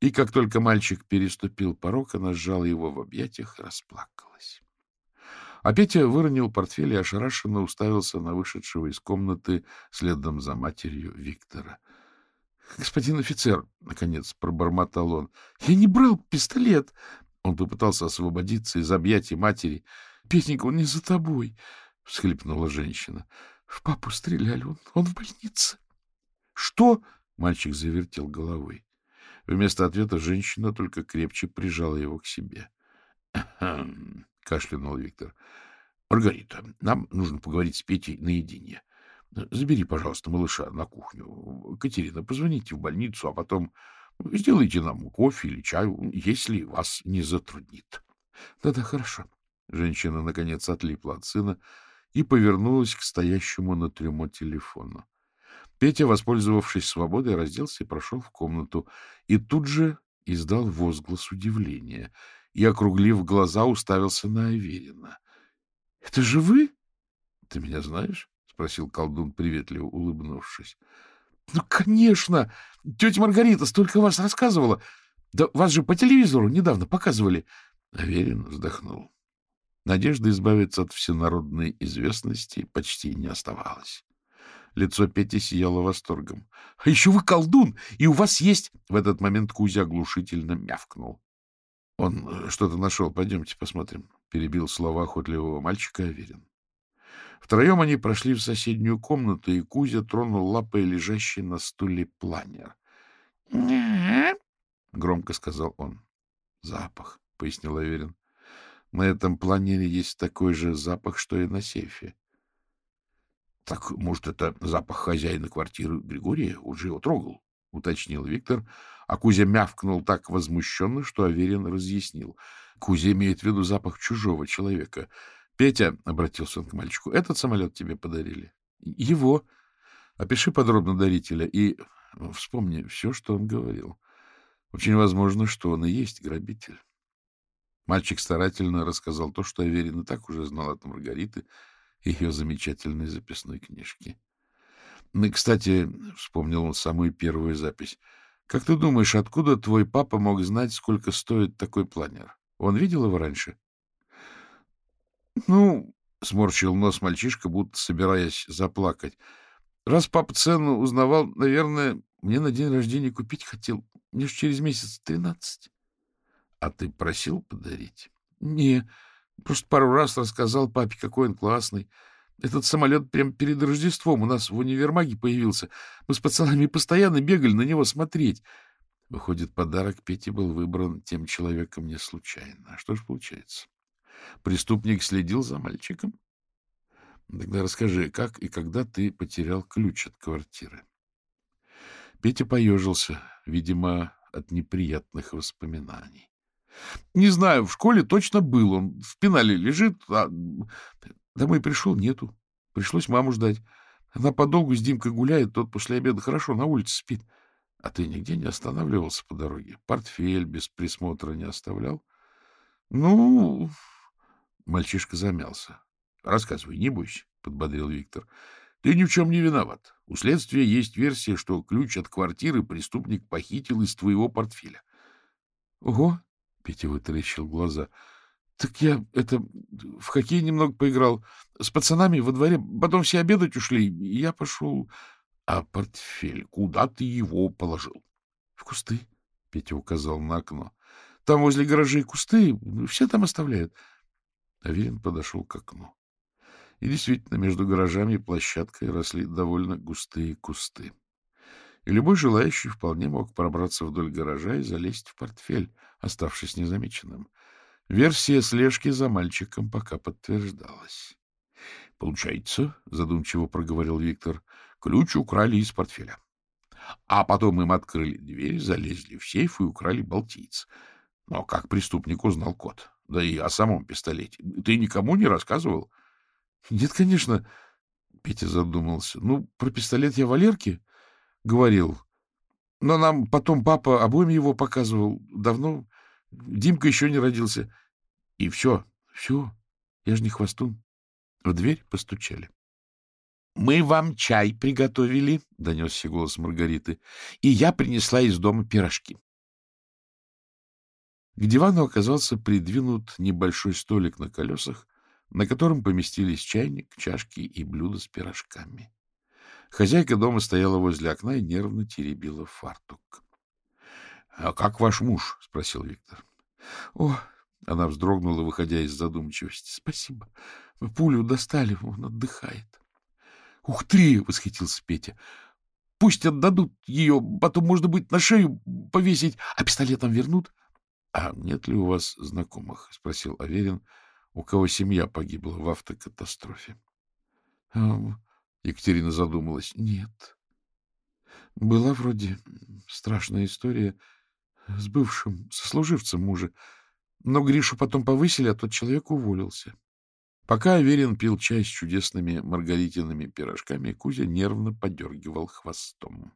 И как только мальчик переступил порог, она сжала его в объятиях и расплакалась. А Петя выронил портфель и ошарашенно уставился на вышедшего из комнаты следом за матерью Виктора. — Господин офицер, — наконец пробормотал он, — я не брал пистолет. Он попытался освободиться из объятий матери. — Петенька, он не за тобой, — всхлипнула женщина. — В папу стреляли, он, он в больнице. — Что? — мальчик завертел головой. Вместо ответа женщина только крепче прижала его к себе. — кашлянул Виктор. — Маргарита, нам нужно поговорить с Петей наедине. Забери, пожалуйста, малыша на кухню. Катерина, позвоните в больницу, а потом сделайте нам кофе или чаю, если вас не затруднит. Да — Да-да, хорошо. Женщина, наконец, отлипла от сына и повернулась к стоящему на трюмо телефону. Петя, воспользовавшись свободой, разделся и прошел в комнату, и тут же издал возглас удивления — и, округлив глаза, уставился на Аверина. — Это же вы? — Ты меня знаешь? — спросил колдун, приветливо улыбнувшись. — Ну, конечно! Тетя Маргарита столько вас рассказывала. Да вас же по телевизору недавно показывали. Аверин вздохнул. Надежда избавиться от всенародной известности почти не оставалось. Лицо Пети сияло восторгом. — А еще вы колдун, и у вас есть... В этот момент Кузя оглушительно мявкнул. Он что-то нашел. Пойдемте посмотрим. Перебил слова охотливого мальчика Аверин. Втроем они прошли в соседнюю комнату, и Кузя тронул лапой лежащий на стуле планер. — громко сказал он. — Запах, — пояснил Аверин. — На этом планере есть такой же запах, что и на сейфе. — Так, может, это запах хозяина квартиры Григория? Он же его трогал, — уточнил Виктор, а Кузя мявкнул так возмущенно, что Аверин разъяснил. Кузя имеет в виду запах чужого человека. — Петя, — обратился он к мальчику, — этот самолет тебе подарили? — Его. Опиши подробно дарителя и вспомни все, что он говорил. Очень возможно, что он и есть грабитель. Мальчик старательно рассказал то, что Аверин и так уже знал от Маргариты и ее замечательной записной книжки. Ну, кстати, вспомнил он самую первую запись. Как ты думаешь, откуда твой папа мог знать, сколько стоит такой планер? Он видел его раньше? Ну, сморщил нос мальчишка, будто собираясь заплакать. Раз папа цену узнавал, наверное, мне на день рождения купить хотел. Мне же через месяц тринадцать. — А ты просил подарить? — Не, просто пару раз рассказал папе, какой он классный. Этот самолет прямо перед Рождеством у нас в универмаге появился. Мы с пацанами постоянно бегали на него смотреть. Выходит, подарок Пете был выбран тем человеком не случайно. А что ж получается? Преступник следил за мальчиком? Тогда расскажи, как и когда ты потерял ключ от квартиры? Петя поежился, видимо, от неприятных воспоминаний. — Не знаю, в школе точно был. Он в пенале лежит, а домой пришел — нету. Пришлось маму ждать. Она подолгу с Димкой гуляет, тот после обеда хорошо на улице спит. А ты нигде не останавливался по дороге? Портфель без присмотра не оставлял? Ну, мальчишка замялся. Рассказывай, не бойся, подбодрил Виктор. Ты ни в чем не виноват. У следствия есть версия, что ключ от квартиры преступник похитил из твоего портфеля. — Ого! — Петя вытаращил глаза. — Так я это в хоккей немного поиграл. С пацанами во дворе. Потом все обедать ушли, я пошел... — А портфель? Куда ты его положил? — В кусты, — Петя указал на окно. — Там возле гаражей кусты, все там оставляют. Аверин подошел к окну. И действительно, между гаражами и площадкой росли довольно густые кусты. И любой желающий вполне мог пробраться вдоль гаража и залезть в портфель, оставшись незамеченным. Версия слежки за мальчиком пока подтверждалась. — Получается, — задумчиво проговорил Виктор, — ключ украли из портфеля. А потом им открыли дверь, залезли в сейф и украли болтийц. Но как преступник узнал код? Да и о самом пистолете. Ты никому не рассказывал? — Нет, конечно. Петя задумался. Ну, про пистолет я Валерке говорил. Но нам потом папа обоим его показывал. Давно Димка еще не родился. И все, все. Я же не хвостун. В дверь постучали. — Мы вам чай приготовили, — донесся голос Маргариты, — и я принесла из дома пирожки. К дивану оказался придвинут небольшой столик на колесах, на котором поместились чайник, чашки и блюда с пирожками. Хозяйка дома стояла возле окна и нервно теребила фартук. — А как ваш муж? — спросил Виктор. — О, она вздрогнула, выходя из задумчивости. — Спасибо. Пулю достали, он отдыхает. — Ух ты! — восхитился Петя. — Пусть отдадут ее, потом, можно быть, на шею повесить, а пистолетом вернут. — А нет ли у вас знакомых? — спросил Аверин, у кого семья погибла в автокатастрофе. Екатерина задумалась. Нет. Была вроде страшная история с бывшим сослуживцем мужа. Но Гришу потом повысили, а тот человек уволился. Пока Аверин пил чай с чудесными маргаритиными пирожками, Кузя нервно подергивал хвостом.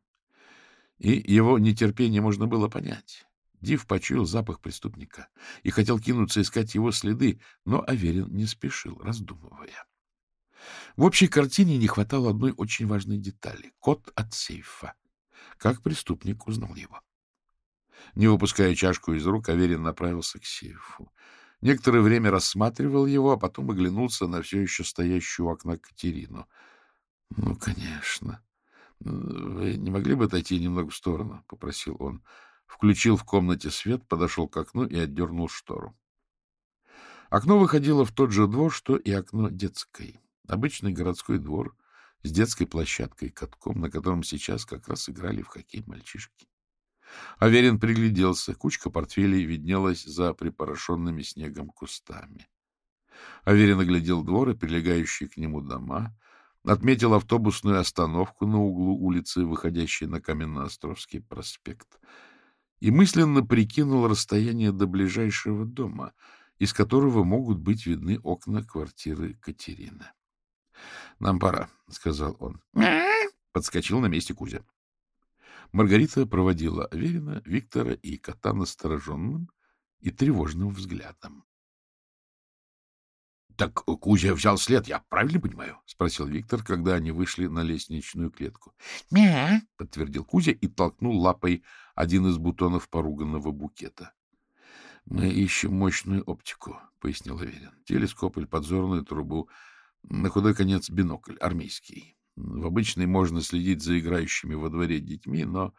И его нетерпение можно было понять. Див почуял запах преступника и хотел кинуться искать его следы, но Аверин не спешил, раздумывая. В общей картине не хватало одной очень важной детали — код от сейфа. Как преступник узнал его? Не выпуская чашку из рук, Аверин направился к сейфу. Некоторое время рассматривал его, а потом оглянулся на все еще стоящую у окна Катерину. — Ну, конечно. — Вы не могли бы отойти немного в сторону? — попросил он. Включил в комнате свет, подошел к окну и отдернул штору. Окно выходило в тот же двор, что и окно детской. Обычный городской двор с детской площадкой и катком, на котором сейчас как раз играли в хоккей мальчишки. Аверин пригляделся. Кучка портфелей виднелась за припорошенными снегом кустами. Аверин оглядел двор и прилегающие к нему дома, отметил автобусную остановку на углу улицы, выходящей на Каменноостровский проспект, и мысленно прикинул расстояние до ближайшего дома, из которого могут быть видны окна квартиры Катерины. — Нам пора, — сказал он. Подскочил на месте Кузя. Маргарита проводила Аверина, Виктора и кота настороженным и тревожным взглядом. — Так Кузя взял след, я правильно понимаю? — спросил Виктор, когда они вышли на лестничную клетку. — Мя! — подтвердил Кузя и толкнул лапой один из бутонов поруганного букета. — Мы ищем мощную оптику, — пояснил Аверин. — Телескоп или подзорную трубу. На худой конец бинокль, армейский. В обычной можно следить за играющими во дворе детьми, но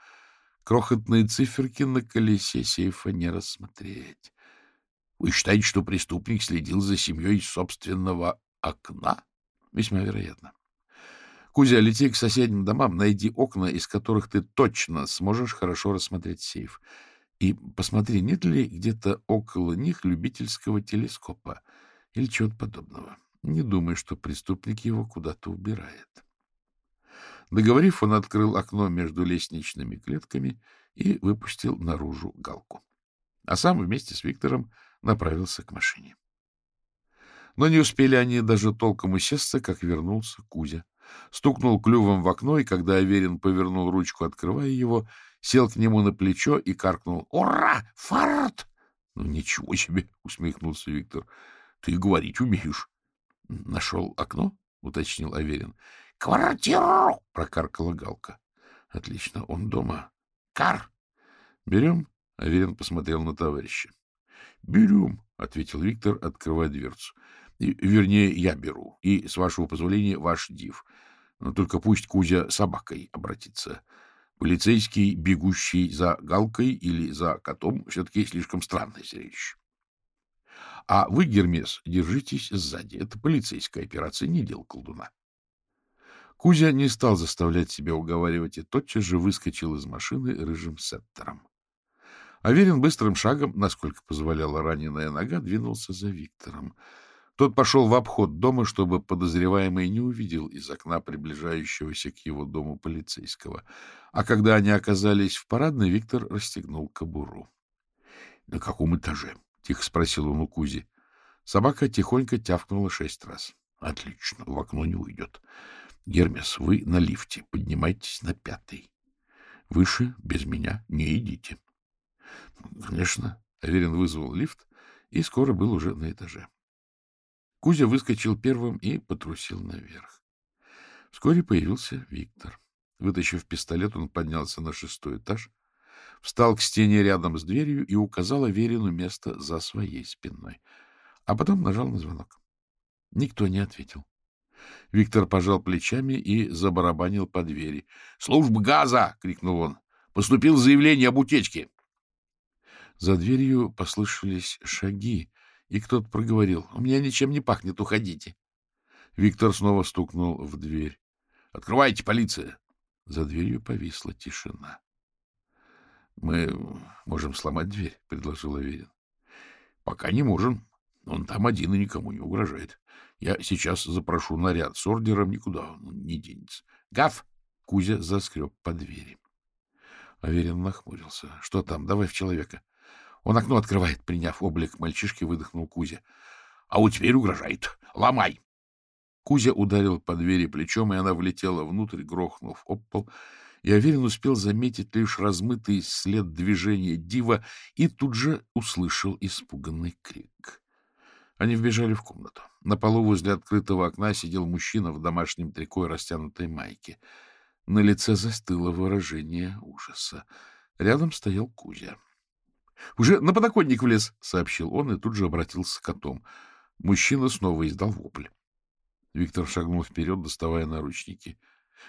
крохотные циферки на колесе сейфа не рассмотреть. Вы считаете, что преступник следил за семьей из собственного окна? Весьма вероятно. Кузя, лети к соседним домам, найди окна, из которых ты точно сможешь хорошо рассмотреть сейф. И посмотри, нет ли где-то около них любительского телескопа или чего-то подобного. Не думай, что преступник его куда-то убирает. Договорив, он открыл окно между лестничными клетками и выпустил наружу галку. А сам вместе с Виктором направился к машине. Но не успели они даже толком усесться, как вернулся Кузя. Стукнул клювом в окно, и когда Аверин повернул ручку, открывая его, сел к нему на плечо и каркнул «Ура! Фарт!» «Ну, ничего себе!» — усмехнулся Виктор. «Ты говорить умеешь». «Нашел окно?» — уточнил Аверин. «Квартиру!» — прокаркала Галка. «Отлично, он дома». «Кар!» «Берем?» — Аверин посмотрел на товарища. «Берем», — ответил Виктор, открывая дверцу. «Вернее, я беру. И, с вашего позволения, ваш див. Но только пусть Кузя собакой обратится. Полицейский, бегущий за галкой или за котом, все-таки слишком странное зрелище. А вы, Гермес, держитесь сзади. Это полицейская операция, не дело колдуна. Кузя не стал заставлять себя уговаривать и тотчас же выскочил из машины рыжим сеттером. Аверин быстрым шагом, насколько позволяла раненая нога, двинулся за Виктором. Тот пошел в обход дома, чтобы подозреваемый не увидел из окна приближающегося к его дому полицейского. А когда они оказались в парадной, Виктор расстегнул кобуру. — На каком этаже? — тихо спросил он у Кузи. Собака тихонько тявкнула шесть раз. — Отлично, в окно не уйдет. — Гермес, вы на лифте, поднимайтесь на пятый. Выше без меня не идите. — Конечно. Аверин вызвал лифт и скоро был уже на этаже. Кузя выскочил первым и потрусил наверх. Вскоре появился Виктор. Вытащив пистолет, он поднялся на шестой этаж, встал к стене рядом с дверью и указал Аверину место за своей спиной. А потом нажал на звонок. Никто не ответил. Виктор пожал плечами и забарабанил по двери. — Служба газа! — крикнул он. — Поступило заявление об утечке. За дверью послышались шаги, и кто-то проговорил. — У меня ничем не пахнет, уходите. Виктор снова стукнул в дверь. — Открывайте, полиция! За дверью повисла тишина. — Мы можем сломать дверь, — предложил Аверин. — Пока не можем. Он там один и никому не угрожает. Я сейчас запрошу наряд с ордером, никуда он не денется. — Гав! — Кузя заскреб по двери. Аверин нахмурился. — Что там? Давай в человека. — он окно открывает, приняв облик мальчишки, выдохнул Кузя. — А вот теперь угрожает. Ломай! Кузя ударил по двери плечом, и она влетела внутрь, грохнув об пол. И Аверин успел заметить лишь размытый след движения дива и тут же услышал испуганный крик. Они вбежали в комнату. На полу возле открытого окна сидел мужчина в домашнем трико и растянутой майке. На лице застыло выражение ужаса. Рядом стоял Кузя. — Уже на подоконник влез, — сообщил он и тут же обратился к котом. Мужчина снова издал вопль. Виктор шагнул вперед, доставая наручники.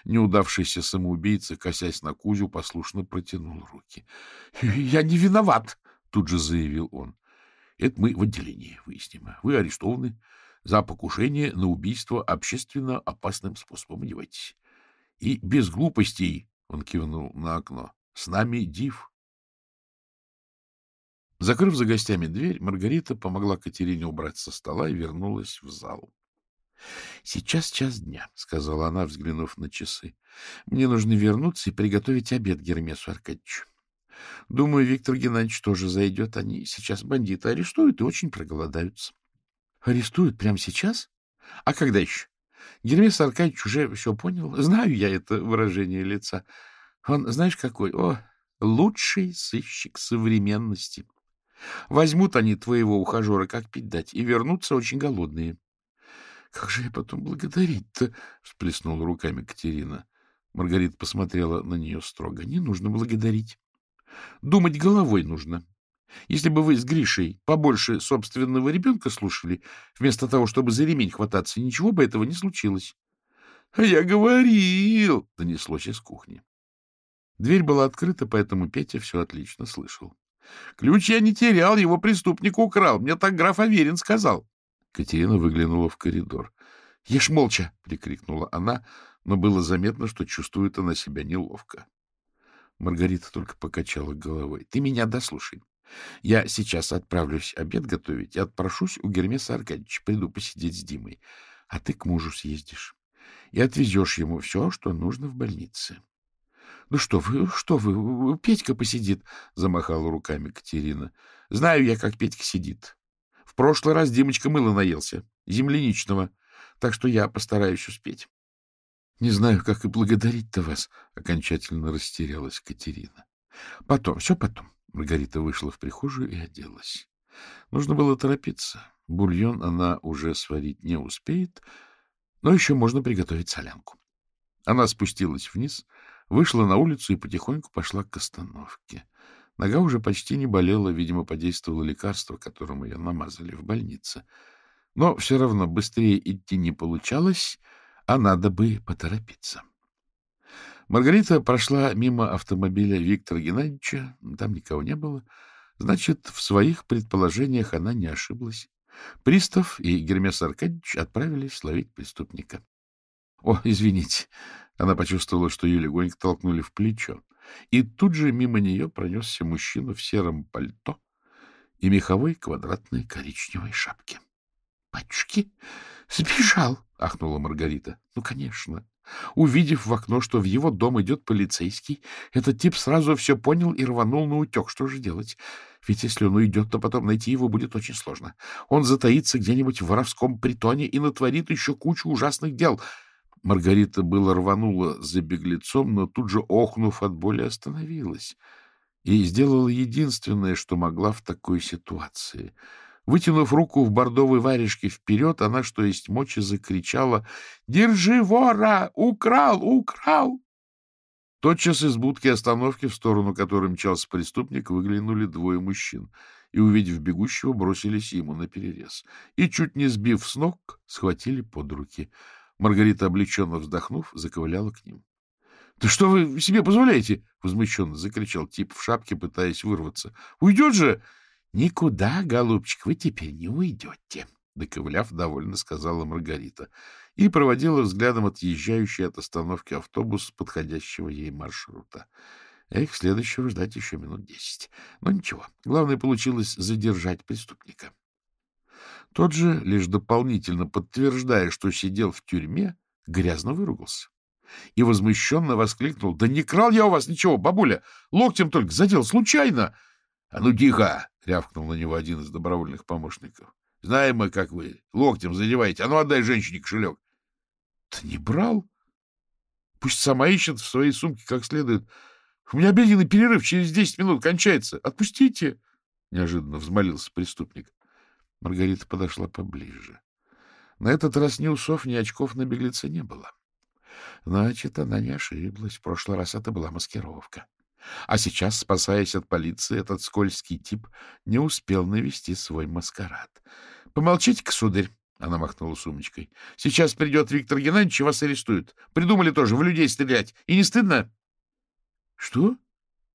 Неудавшийся самоубийца, косясь на Кузю, послушно протянул руки. — Я не виноват, — тут же заявил он. — Это мы в отделении выясним. Вы арестованы. за покушение на убийство общественно опасным способом. Одевайтесь. И без глупостей, — он кивнул на окно, — с нами див. Закрыв за гостями дверь, Маргарита помогла Катерине убрать со стола и вернулась в зал. — Сейчас час дня, — сказала она, взглянув на часы. — Мне нужно вернуться и приготовить обед Гермесу Аркадьевичу. Думаю, Виктор Геннадьевич тоже зайдет. Они сейчас бандиты арестуют и очень проголодаются. — Арестуют прямо сейчас? А когда еще? Гермес Аркадьевич уже все понял. Знаю я это выражение лица. Он, знаешь, какой? О, лучший сыщик современности. Возьмут они твоего ухажера, как пить дать, и вернутся очень голодные. — Как же я потом благодарить-то? — всплеснула руками Катерина. Маргарита посмотрела на нее строго. — Не нужно благодарить. Думать головой нужно. Если бы вы с Гришей побольше собственного ребенка слушали, вместо того, чтобы за ремень хвататься, ничего бы этого не случилось. — А я говорил! — донеслось из кухни. Дверь была открыта, поэтому Петя все отлично слышал. — Ключ я не терял, его преступник украл. Мне так граф Аверин сказал. Катерина выглянула в коридор. — Ешь молча! — прикрикнула она, но было заметно, что чувствует она себя неловко. Маргарита только покачала головой. — Ты меня дослушай. Я сейчас отправлюсь обед готовить и отпрошусь у Гермеса Аркадьевича. Приду посидеть с Димой. А ты к мужу съездишь и отвезешь ему все, что нужно в больнице. — Ну что вы, что вы, Петька посидит, — замахала руками Катерина. — Знаю я, как Петька сидит. В прошлый раз Димочка мыло наелся, земляничного, так что я постараюсь успеть. — Не знаю, как и благодарить-то вас, — окончательно растерялась Катерина. — Потом, все потом. Маргарита вышла в прихожую и оделась. Нужно было торопиться. Бульон она уже сварить не успеет, но еще можно приготовить солянку. Она спустилась вниз, вышла на улицу и потихоньку пошла к остановке. Нога уже почти не болела, видимо, подействовало лекарство, которым ее намазали в больнице. Но все равно быстрее идти не получалось, а надо бы поторопиться. Маргарита прошла мимо автомобиля Виктора Геннадьевича, там никого не было. Значит, в своих предположениях она не ошиблась. Пристав и Гермес Аркадьевич отправились ловить преступника. — О, извините. Она почувствовала, что ее легонько толкнули в плечо. И тут же мимо нее пронесся мужчина в сером пальто и меховой квадратной коричневой шапке. — Батюшки, сбежал! — ахнула Маргарита. — Ну, конечно. Увидев в окно, что в его дом идет полицейский, этот тип сразу все понял и рванул на утек. Что же делать? Ведь если он уйдет, то потом найти его будет очень сложно. Он затаится где-нибудь в воровском притоне и натворит еще кучу ужасных дел. Маргарита было рванула за беглецом, но тут же, охнув от боли, остановилась и сделала единственное, что могла в такой ситуации — Вытянув руку в бордовой варежке вперед, она, что есть мочи, закричала «Держи вора! Украл! Украл!» Тотчас из будки остановки, в сторону которой мчался преступник, выглянули двое мужчин и, увидев бегущего, бросились ему на перерез. И, чуть не сбив с ног, схватили под руки. Маргарита, облегченно вздохнув, заковыляла к ним. — Да что вы себе позволяете? — возмущенно закричал тип в шапке, пытаясь вырваться. — Уйдет же! Никуда, голубчик, вы теперь не уйдете, — доковыляв, довольно сказала Маргарита и проводила взглядом отъезжающий от остановки автобус подходящего ей маршрута. Их следующего ждать еще минут десять. Но ничего, главное получилось задержать преступника. Тот же, лишь дополнительно подтверждая, что сидел в тюрьме, грязно выругался и возмущенно воскликнул. — Да не крал я у вас ничего, бабуля! Локтем только задел, случайно! — А ну тихо! — рявкнул на него один из добровольных помощников. — Знаем мы, как вы локтем задеваете. А ну отдай женщине кошелек. — Ты не брал? Пусть сама ищет в своей сумке как следует. У меня обеденный перерыв через десять минут кончается. Отпустите! — неожиданно взмолился преступник. Маргарита подошла поближе. На этот раз ни усов, ни очков на беглеце не было. Значит, она не ошиблась. В прошлый раз это была маскировка. А сейчас, спасаясь от полиции, этот скользкий тип не успел навести свой маскарад. — Помолчите-ка, сударь, — она махнула сумочкой. — Сейчас придет Виктор Геннадьевич и вас арестуют. Придумали тоже в людей стрелять. И не стыдно? — Что?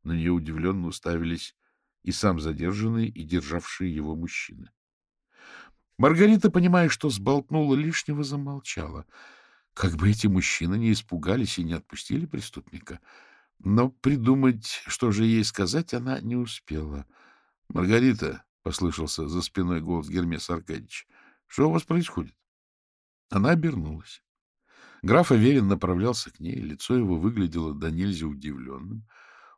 На нее удивленно уставились и сам задержанный, и державший его мужчины. Маргарита, понимая, что сболтнула лишнего, замолчала. Как бы эти мужчины не испугались и не отпустили преступника. Но придумать, что же ей сказать, она не успела. — Маргарита, — послышался за спиной голос Гермеса Аркадьевича, — что у вас происходит? Она обернулась. Граф Аверин направлялся к ней, лицо его выглядело до нельзя удивленным.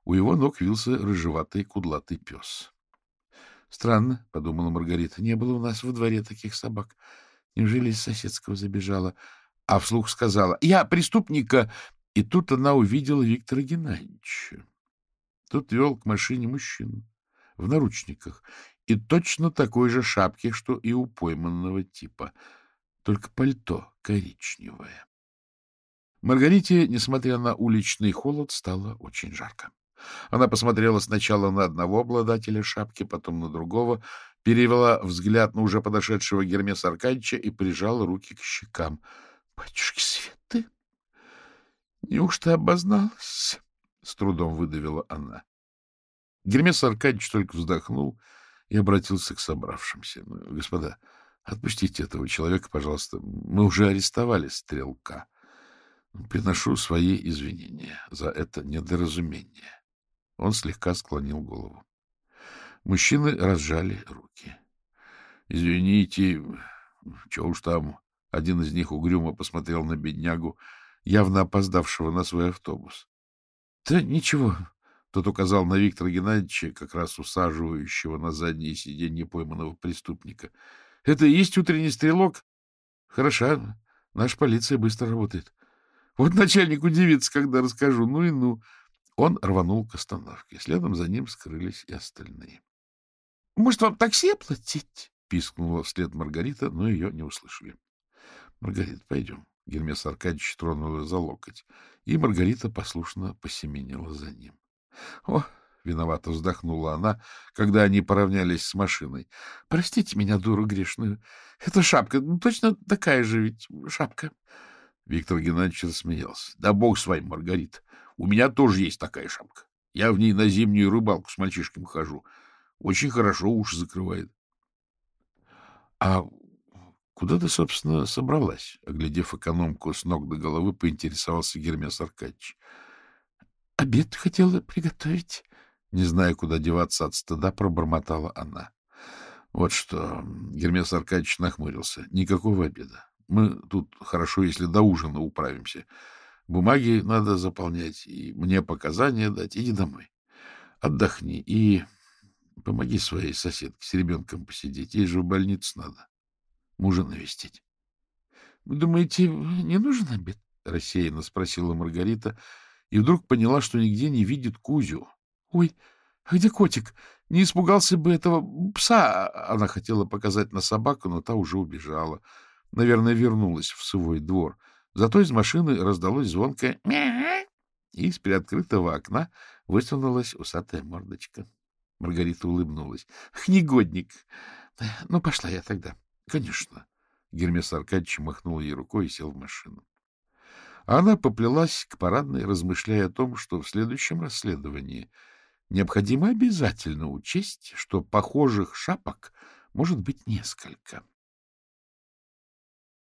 У его ног вился рыжеватый кудлатый пес. — Странно, — подумала Маргарита, — не было у нас во дворе таких собак. Неужели из соседского забежала? А вслух сказала, — Я преступника! И тут она увидела Виктора Геннадьевича. Тут вел к машине мужчину в наручниках и точно такой же шапке, что и у пойманного типа, только пальто коричневое. Маргарите, несмотря на уличный холод, стало очень жарко. Она посмотрела сначала на одного обладателя шапки, потом на другого, перевела взгляд на уже подошедшего Гермеса Аркадьевича и прижала руки к щекам. — Батюшки Светы! Неужто обозналась? — с трудом выдавила она. Гермес Аркадьевич только вздохнул и обратился к собравшимся. «Ну, — Господа, отпустите этого человека, пожалуйста. Мы уже арестовали стрелка. Приношу свои извинения за это недоразумение. Он слегка склонил голову. Мужчины разжали руки. — Извините, что уж там. Один из них угрюмо посмотрел на беднягу, явно опоздавшего на свой автобус. — Да ничего, тот указал на Виктора Геннадьевича, как раз усаживающего на заднее сиденье пойманного преступника. — Это и есть утренний стрелок? — Хороша. Наша полиция быстро работает. Вот начальник удивится, когда расскажу. Ну и ну. Он рванул к остановке. Следом за ним скрылись и остальные. — Может, вам такси оплатить? — пискнула вслед Маргарита, но ее не услышали. — Маргарита, пойдем. Гермес Аркадьевич тронул ее за локоть, и Маргарита послушно посеменила за ним. — О, — виновато вздохнула она, когда они поравнялись с машиной. — Простите меня, дуру грешную. Это шапка, ну, точно такая же ведь шапка. Виктор Геннадьевич рассмеялся. — Да бог с вами, Маргарита. У меня тоже есть такая шапка. Я в ней на зимнюю рыбалку с мальчишками хожу. Очень хорошо уши закрывает. — А куда ты, собственно, собралась? Оглядев экономку с ног до головы, поинтересовался Гермес Аркадьевич. — Обед хотела приготовить. Не зная, куда деваться от стыда, пробормотала она. Вот что, Гермес Аркадьевич нахмурился. Никакого обеда. Мы тут хорошо, если до ужина управимся. Бумаги надо заполнять, и мне показания дать. Иди домой. Отдохни и помоги своей соседке с ребенком посидеть. Ей же в больницу надо. Мужа навестить. — Думаете, не нужен обед? — рассеянно спросила Маргарита, и вдруг поняла, что нигде не видит Кузю. — Ой, а где котик? Не испугался бы этого пса? Она хотела показать на собаку, но та уже убежала. Наверное, вернулась в свой двор. Зато из машины раздалось звонкое «Мя!» и из приоткрытого окна высунулась усатая мордочка. Маргарита улыбнулась. — Негодник! Ну, пошла я тогда. — Конечно. Гермес Аркадьевич махнул ей рукой и сел в машину. Она поплелась к парадной, размышляя о том, что в следующем расследовании необходимо обязательно учесть, что похожих шапок может быть несколько.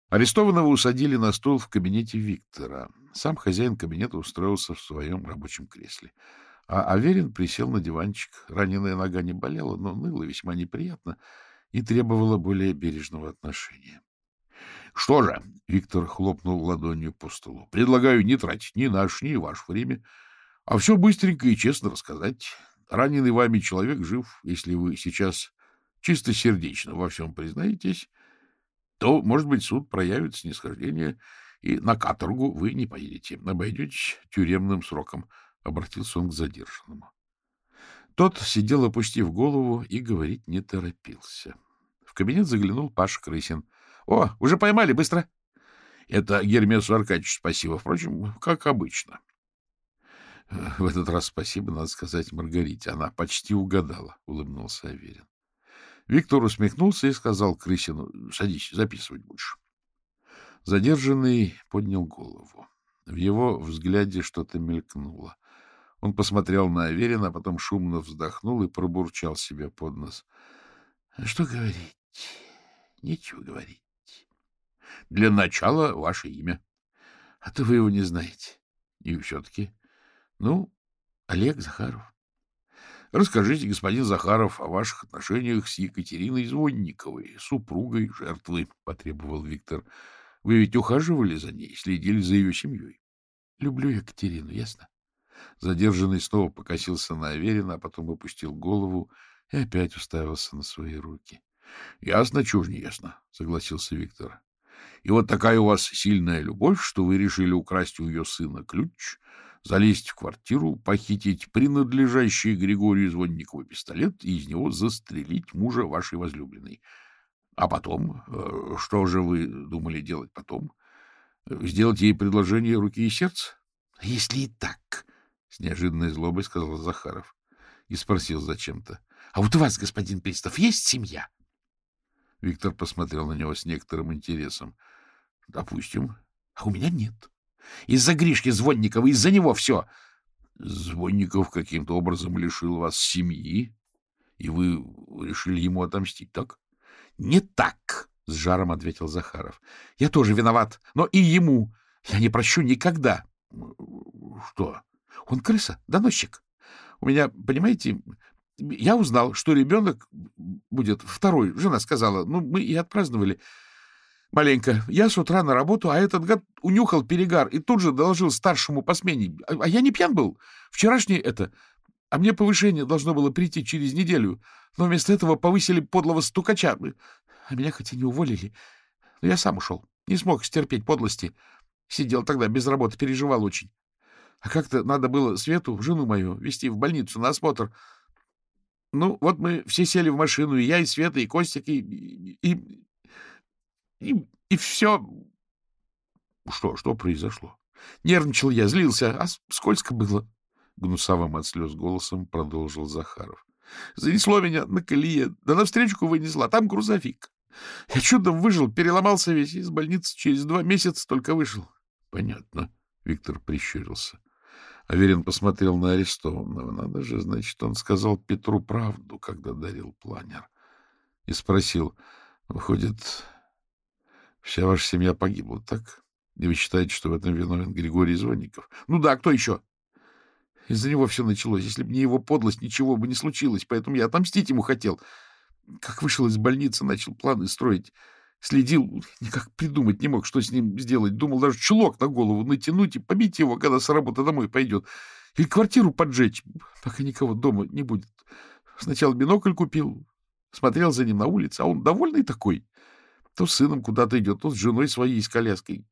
Арестованного усадили на стол в кабинете Виктора. Сам хозяин кабинета устроился в своем рабочем кресле. А Аверин присел на диванчик. Раненая нога не болела, но ныла весьма неприятно и требовала более бережного отношения. — Что же, — Виктор хлопнул ладонью по столу, — предлагаю не тратить ни наш, ни ваше время, а все быстренько и честно рассказать. Раненый вами человек жив, если вы сейчас чистосердечно во всем признаетесь, то, может быть, суд проявит снисхождение, и на каторгу вы не поедете, обойдетесь тюремным сроком, — обратился он к задержанному. Тот сидел, опустив голову, и говорить не торопился. В кабинет заглянул Паш Крысин. — О, уже поймали, быстро! — Это Гермесу Аркадьевичу спасибо, впрочем, как обычно. В этот раз спасибо, надо сказать, Маргарите. Она почти угадала, — улыбнулся Аверин. Виктор усмехнулся и сказал Крысину, — Садись, записывать будешь. Задержанный поднял голову. В его взгляде что-то мелькнуло. Он посмотрел на Аверина, а потом шумно вздохнул и пробурчал себе под нос. — Что говорить? Нечего говорить. Для начала ваше имя. А то вы его не знаете. И все-таки. Ну, Олег Захаров. Расскажите, господин Захаров, о ваших отношениях с Екатериной Звонниковой, супругой жертвы, — потребовал Виктор. Вы ведь ухаживали за ней, следили за ее семьей. Люблю Екатерину, ясно? Задержанный снова покосился на Аверина, а потом опустил голову и опять уставился на свои руки. — Ясно, чушь не ясно, — согласился Виктор. — И вот такая у вас сильная любовь, что вы решили украсть у ее сына ключ, залезть в квартиру, похитить принадлежащий Григорию Звонникову пистолет и из него застрелить мужа вашей возлюбленной. А потом? Э, что же вы думали делать потом? Сделать ей предложение руки и сердца? — Если и так, — с неожиданной злобой сказал Захаров и спросил зачем-то. — А вот у вас, господин Пристав, есть семья? Виктор посмотрел на него с некоторым интересом. — Допустим. — А у меня нет. Из-за Гришки Звонникова, из-за него все. Звонников каким-то образом лишил вас семьи, и вы решили ему отомстить, так? — Не так, — с жаром ответил Захаров. — Я тоже виноват, но и ему. Я не прощу никогда. — Что? — Он крыса, доносчик. У меня, понимаете, я узнал, что ребенок будет второй. Жена сказала, ну, мы и отпраздновали маленько. Я с утра на работу, а этот гад унюхал перегар и тут же доложил старшему по смене. А, а я не пьян был. Вчерашний это. А мне повышение должно было прийти через неделю. Но вместо этого повысили подлого стукача. А меня хоть и не уволили. Но я сам ушел. Не смог стерпеть подлости. Сидел тогда без работы, переживал очень. А как-то надо было Свету, жену мою, везти в больницу на осмотр. Ну, вот мы все сели в машину, и я, и Света, и Костик, и... и... и, и все... Что, что произошло? Нервничал я, злился, а скользко было. Гнусавым от слез голосом продолжил Захаров. Занесло меня на колее, да навстречу вынесла, там грузовик. Я чудом выжил, переломался весь, из больницы через два месяца только вышел. — Понятно. Виктор прищурился. Аверин посмотрел на арестованного. Надо же, значит, он сказал Петру правду, когда дарил планер. И спросил, выходит, вся ваша семья погибла, так? И вы считаете, что в этом виновен Григорий Звонников? Ну да, кто еще? Из-за него все началось. Если бы не его подлость, ничего бы не случилось. Поэтому я отомстить ему хотел. Как вышел из больницы, начал планы строить. Следил, никак придумать не мог, что с ним сделать. Думал даже чулок на голову натянуть и побить его, когда с работы домой пойдет. Или квартиру поджечь, пока никого дома не будет. Сначала бинокль купил, смотрел за ним на улице, а он довольный такой. То с сыном куда-то идет, то с женой своей, с коляской.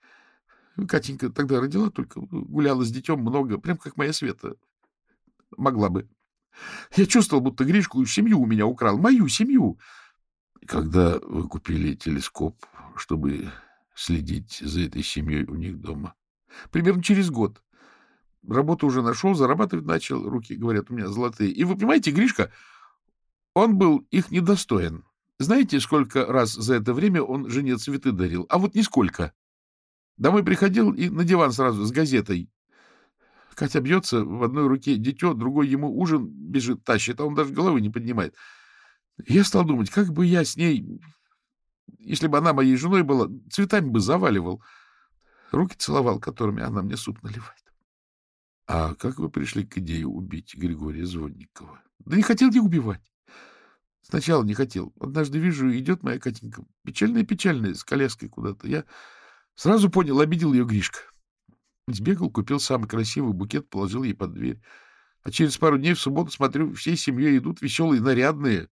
Катенька тогда родила только, гуляла с детем много, прям как моя Света. Могла бы. Я чувствовал, будто Гришку семью у меня украл. Мою семью. Когда вы купили телескоп, чтобы следить за этой семьей у них дома? Примерно через год. Работу уже нашел, зарабатывать начал. Руки, говорят, у меня золотые. И вы понимаете, Гришка, он был их недостоин. Знаете, сколько раз за это время он жене цветы дарил? А вот нисколько. Домой приходил и на диван сразу с газетой. Катя бьется, в одной руке дитё, другой ему ужин бежит, тащит, а он даже головы не поднимает. Я стал думать, как бы я с ней, если бы она моей женой была, цветами бы заваливал, руки целовал, которыми она мне суп наливает. — А как вы пришли к идее убить Григория Звонникова? — Да не хотел я убивать. Сначала не хотел. Однажды вижу, идет моя Катенька, печальная-печальная, с коляской куда-то. Я сразу понял, обидел ее Гришка. Сбегал, купил самый красивый букет, положил ей под дверь. А через пару дней в субботу, смотрю, всей семьей идут веселые, нарядные.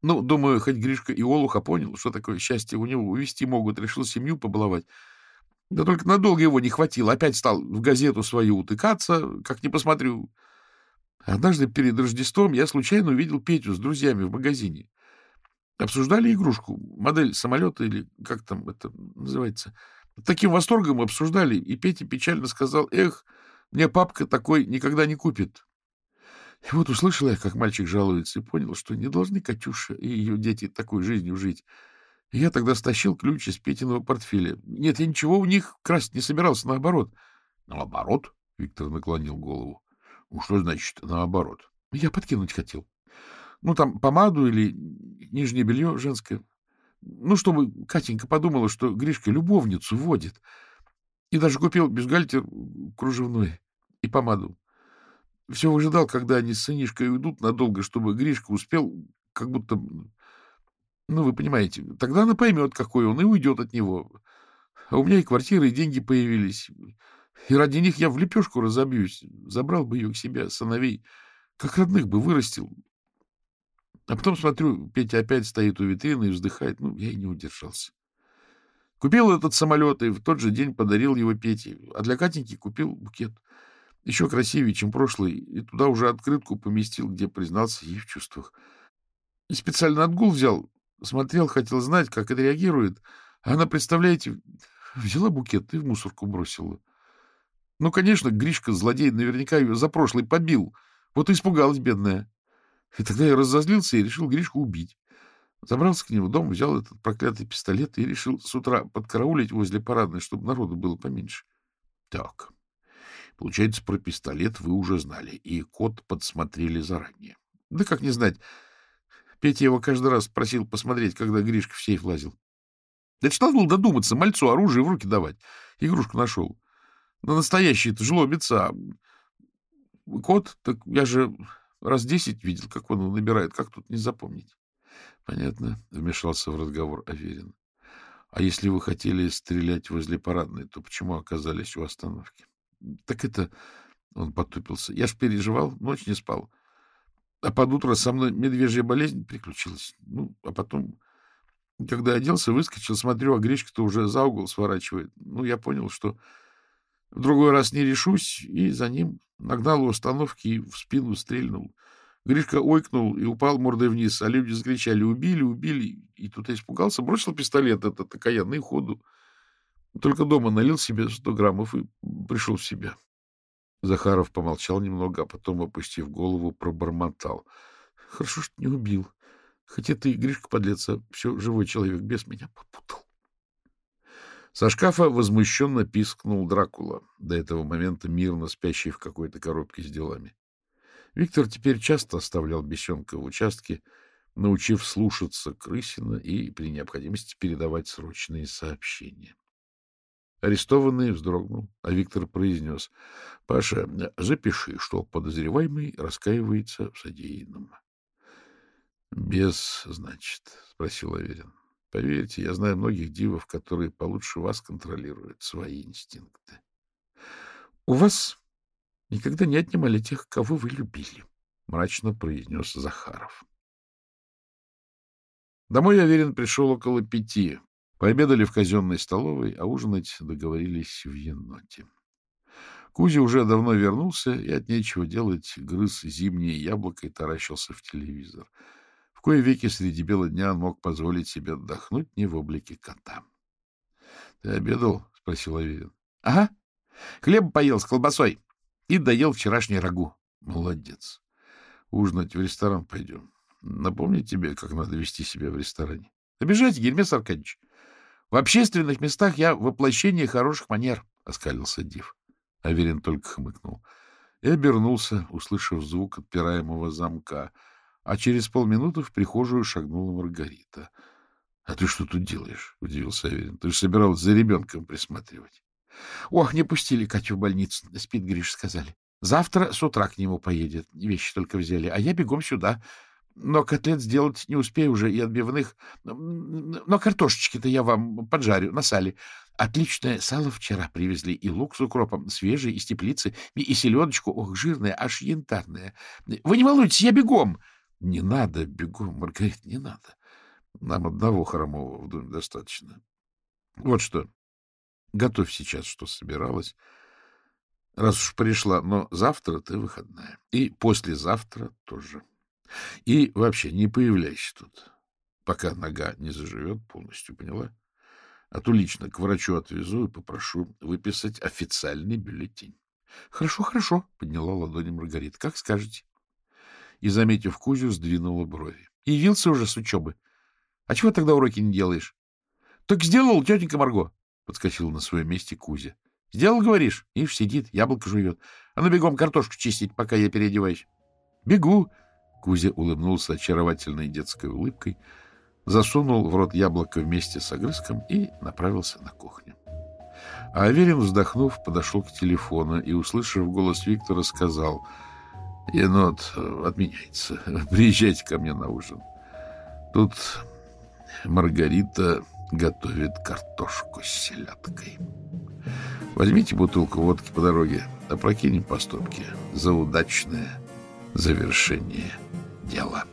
Ну, думаю, хоть Гришка и Олуха понял, что такое счастье у него увести могут, решил семью побаловать. Да только надолго его не хватило. Опять стал в газету свою утыкаться, как не посмотрю. Однажды перед Рождеством я случайно увидел Петю с друзьями в магазине. Обсуждали игрушку, модель самолета или как там это называется. Таким восторгом обсуждали, и Петя печально сказал, «Эх, мне папка такой никогда не купит». И вот услышал я, как мальчик жалуется, и понял, что не должны Катюша и ее дети такой жизнью жить. И я тогда стащил ключ из Петиного портфеля. Нет, я ничего у них красть не собирался, наоборот. — Наоборот? — Виктор наклонил голову. — что значит наоборот? — Я подкинуть хотел. Ну, там помаду или нижнее белье женское. Ну, чтобы Катенька подумала, что Гришка любовницу водит. И даже купил бюстгальтер кружевной и помаду. Все выжидал, когда они с сынишкой уйдут надолго, чтобы Гришка успел, как будто... Ну, вы понимаете, тогда она поймет, какой он, и уйдет от него. А у меня и квартира, и деньги появились. И ради них я в лепешку разобьюсь. Забрал бы ее к себе, сыновей, как родных бы вырастил. А потом смотрю, Петя опять стоит у витрины и вздыхает. Ну, я и не удержался. Купил этот самолет и в тот же день подарил его Пете. А для Катеньки купил букет. Еще красивее, чем прошлый. И туда уже открытку поместил, где признался ей в чувствах. И специально отгул взял. Смотрел, хотел знать, как это реагирует. А она, представляете, взяла букет и в мусорку бросила. Ну, конечно, Гришка, злодей, наверняка ее за прошлый побил. Вот и испугалась бедная. И тогда я разозлился и решил Гришку убить. Забрался к нему в дом, взял этот проклятый пистолет и решил с утра подкараулить возле парадной, чтобы народу было поменьше. Так, получается, про пистолет вы уже знали, и код подсмотрели заранее. Да как не знать. Петя его каждый раз просил посмотреть, когда Гришка в сейф лазил. Это что надо было додуматься, мальцу оружие в руки давать. Игрушку нашел. На настоящий-то жлобится. Кот, так я же Раз десять видел, как он набирает. Как тут не запомнить? — Понятно, — вмешался в разговор Аверин. — А если вы хотели стрелять возле парадной, то почему оказались у остановки? — Так это... — он потупился. — Я ж переживал, ночь не спал. А под утро со мной медвежья болезнь приключилась. Ну, а потом, когда оделся, выскочил, смотрю, а Гречка-то уже за угол сворачивает. Ну, я понял, что в другой раз не решусь, и за ним нагнал у остановки и в спину стрельнул. Гришка ойкнул и упал мордой вниз, а люди закричали «Убили, убили!» И тут я испугался, бросил пистолет этот окаянный ходу. Только дома налил себе сто граммов и пришел в себя. Захаров помолчал немного, а потом, опустив голову, пробормотал. — Хорошо, что не убил. Хотя ты, Гришка, подлец, а все живой человек без меня попутал. Со шкафа возмущенно пискнул Дракула, до этого момента мирно спящий в какой-то коробке с делами. Виктор теперь часто оставлял бесенка в участке, научив слушаться Крысина и при необходимости передавать срочные сообщения. Арестованный вздрогнул, а Виктор произнес. — Паша, запиши, что подозреваемый раскаивается в содеянном. — Без, значит, — спросил Аверин. Поверьте, я знаю многих дивов, которые получше вас контролируют свои инстинкты. — У вас никогда не отнимали тех, кого вы любили, — мрачно произнес Захаров. Домой, я уверен, пришел около пяти. Пообедали в казенной столовой, а ужинать договорились в еноте. Кузя уже давно вернулся и от нечего делать грыз зимнее яблоко и таращился в телевизор. В кое веки среди бела дня он мог позволить себе отдохнуть не в облике кота. — Ты обедал? — спросил Аверин. — Ага. Хлеб поел с колбасой и доел вчерашний рагу. — Молодец. Ужинать в ресторан пойдем. Напомни тебе, как надо вести себя в ресторане. — Обижайте, Гермес Аркадьевич. В общественных местах я воплощение хороших манер, — оскалился Див. Аверин только хмыкнул и обернулся, услышав звук отпираемого замка — а через полминуты в прихожую шагнула Маргарита. — А ты что тут делаешь? — удивился Аверин. — Ты же собиралась за ребенком присматривать. — Ох, не пустили Катю в больницу, спит Гриш, сказали. Завтра с утра к нему поедет. Вещи только взяли, а я бегом сюда. Но котлет сделать не успею уже и отбивных. Но картошечки-то я вам поджарю на сале. Отличное сало вчера привезли, и лук с укропом, свежий, из теплицы, и, и селедочку, ох, жирная, аж янтарная. Вы не волнуйтесь, я бегом. — Не надо, бегу, Маргарит, не надо. Нам одного хромого в доме достаточно. Вот что. Готовь сейчас, что собиралась. Раз уж пришла, но завтра ты выходная. И послезавтра тоже. И вообще не появляйся тут, пока нога не заживет полностью, поняла? А то лично к врачу отвезу и попрошу выписать официальный бюллетень. — Хорошо, хорошо, — подняла ладони Маргарита. — Как скажете и, заметив Кузю, сдвинула брови. — Явился уже с учебы. — А чего тогда уроки не делаешь? — Так сделал, тетенька Марго, — подскочил на своем месте Кузя. — Сделал, говоришь? Ишь, сидит, яблоко жует. А ну бегом картошку чистить, пока я переодеваюсь. — Бегу. Кузя улыбнулся очаровательной детской улыбкой, засунул в рот яблоко вместе с огрызком и направился на кухню. А Аверин, вздохнув, подошел к телефону и, услышав голос Виктора, сказал, «Енот отменяется. [LAUGHS] Приезжайте ко мне на ужин. Тут Маргарита готовит картошку с селедкой. Возьмите бутылку водки по дороге, опрокинем по стопке за удачное завершение дела».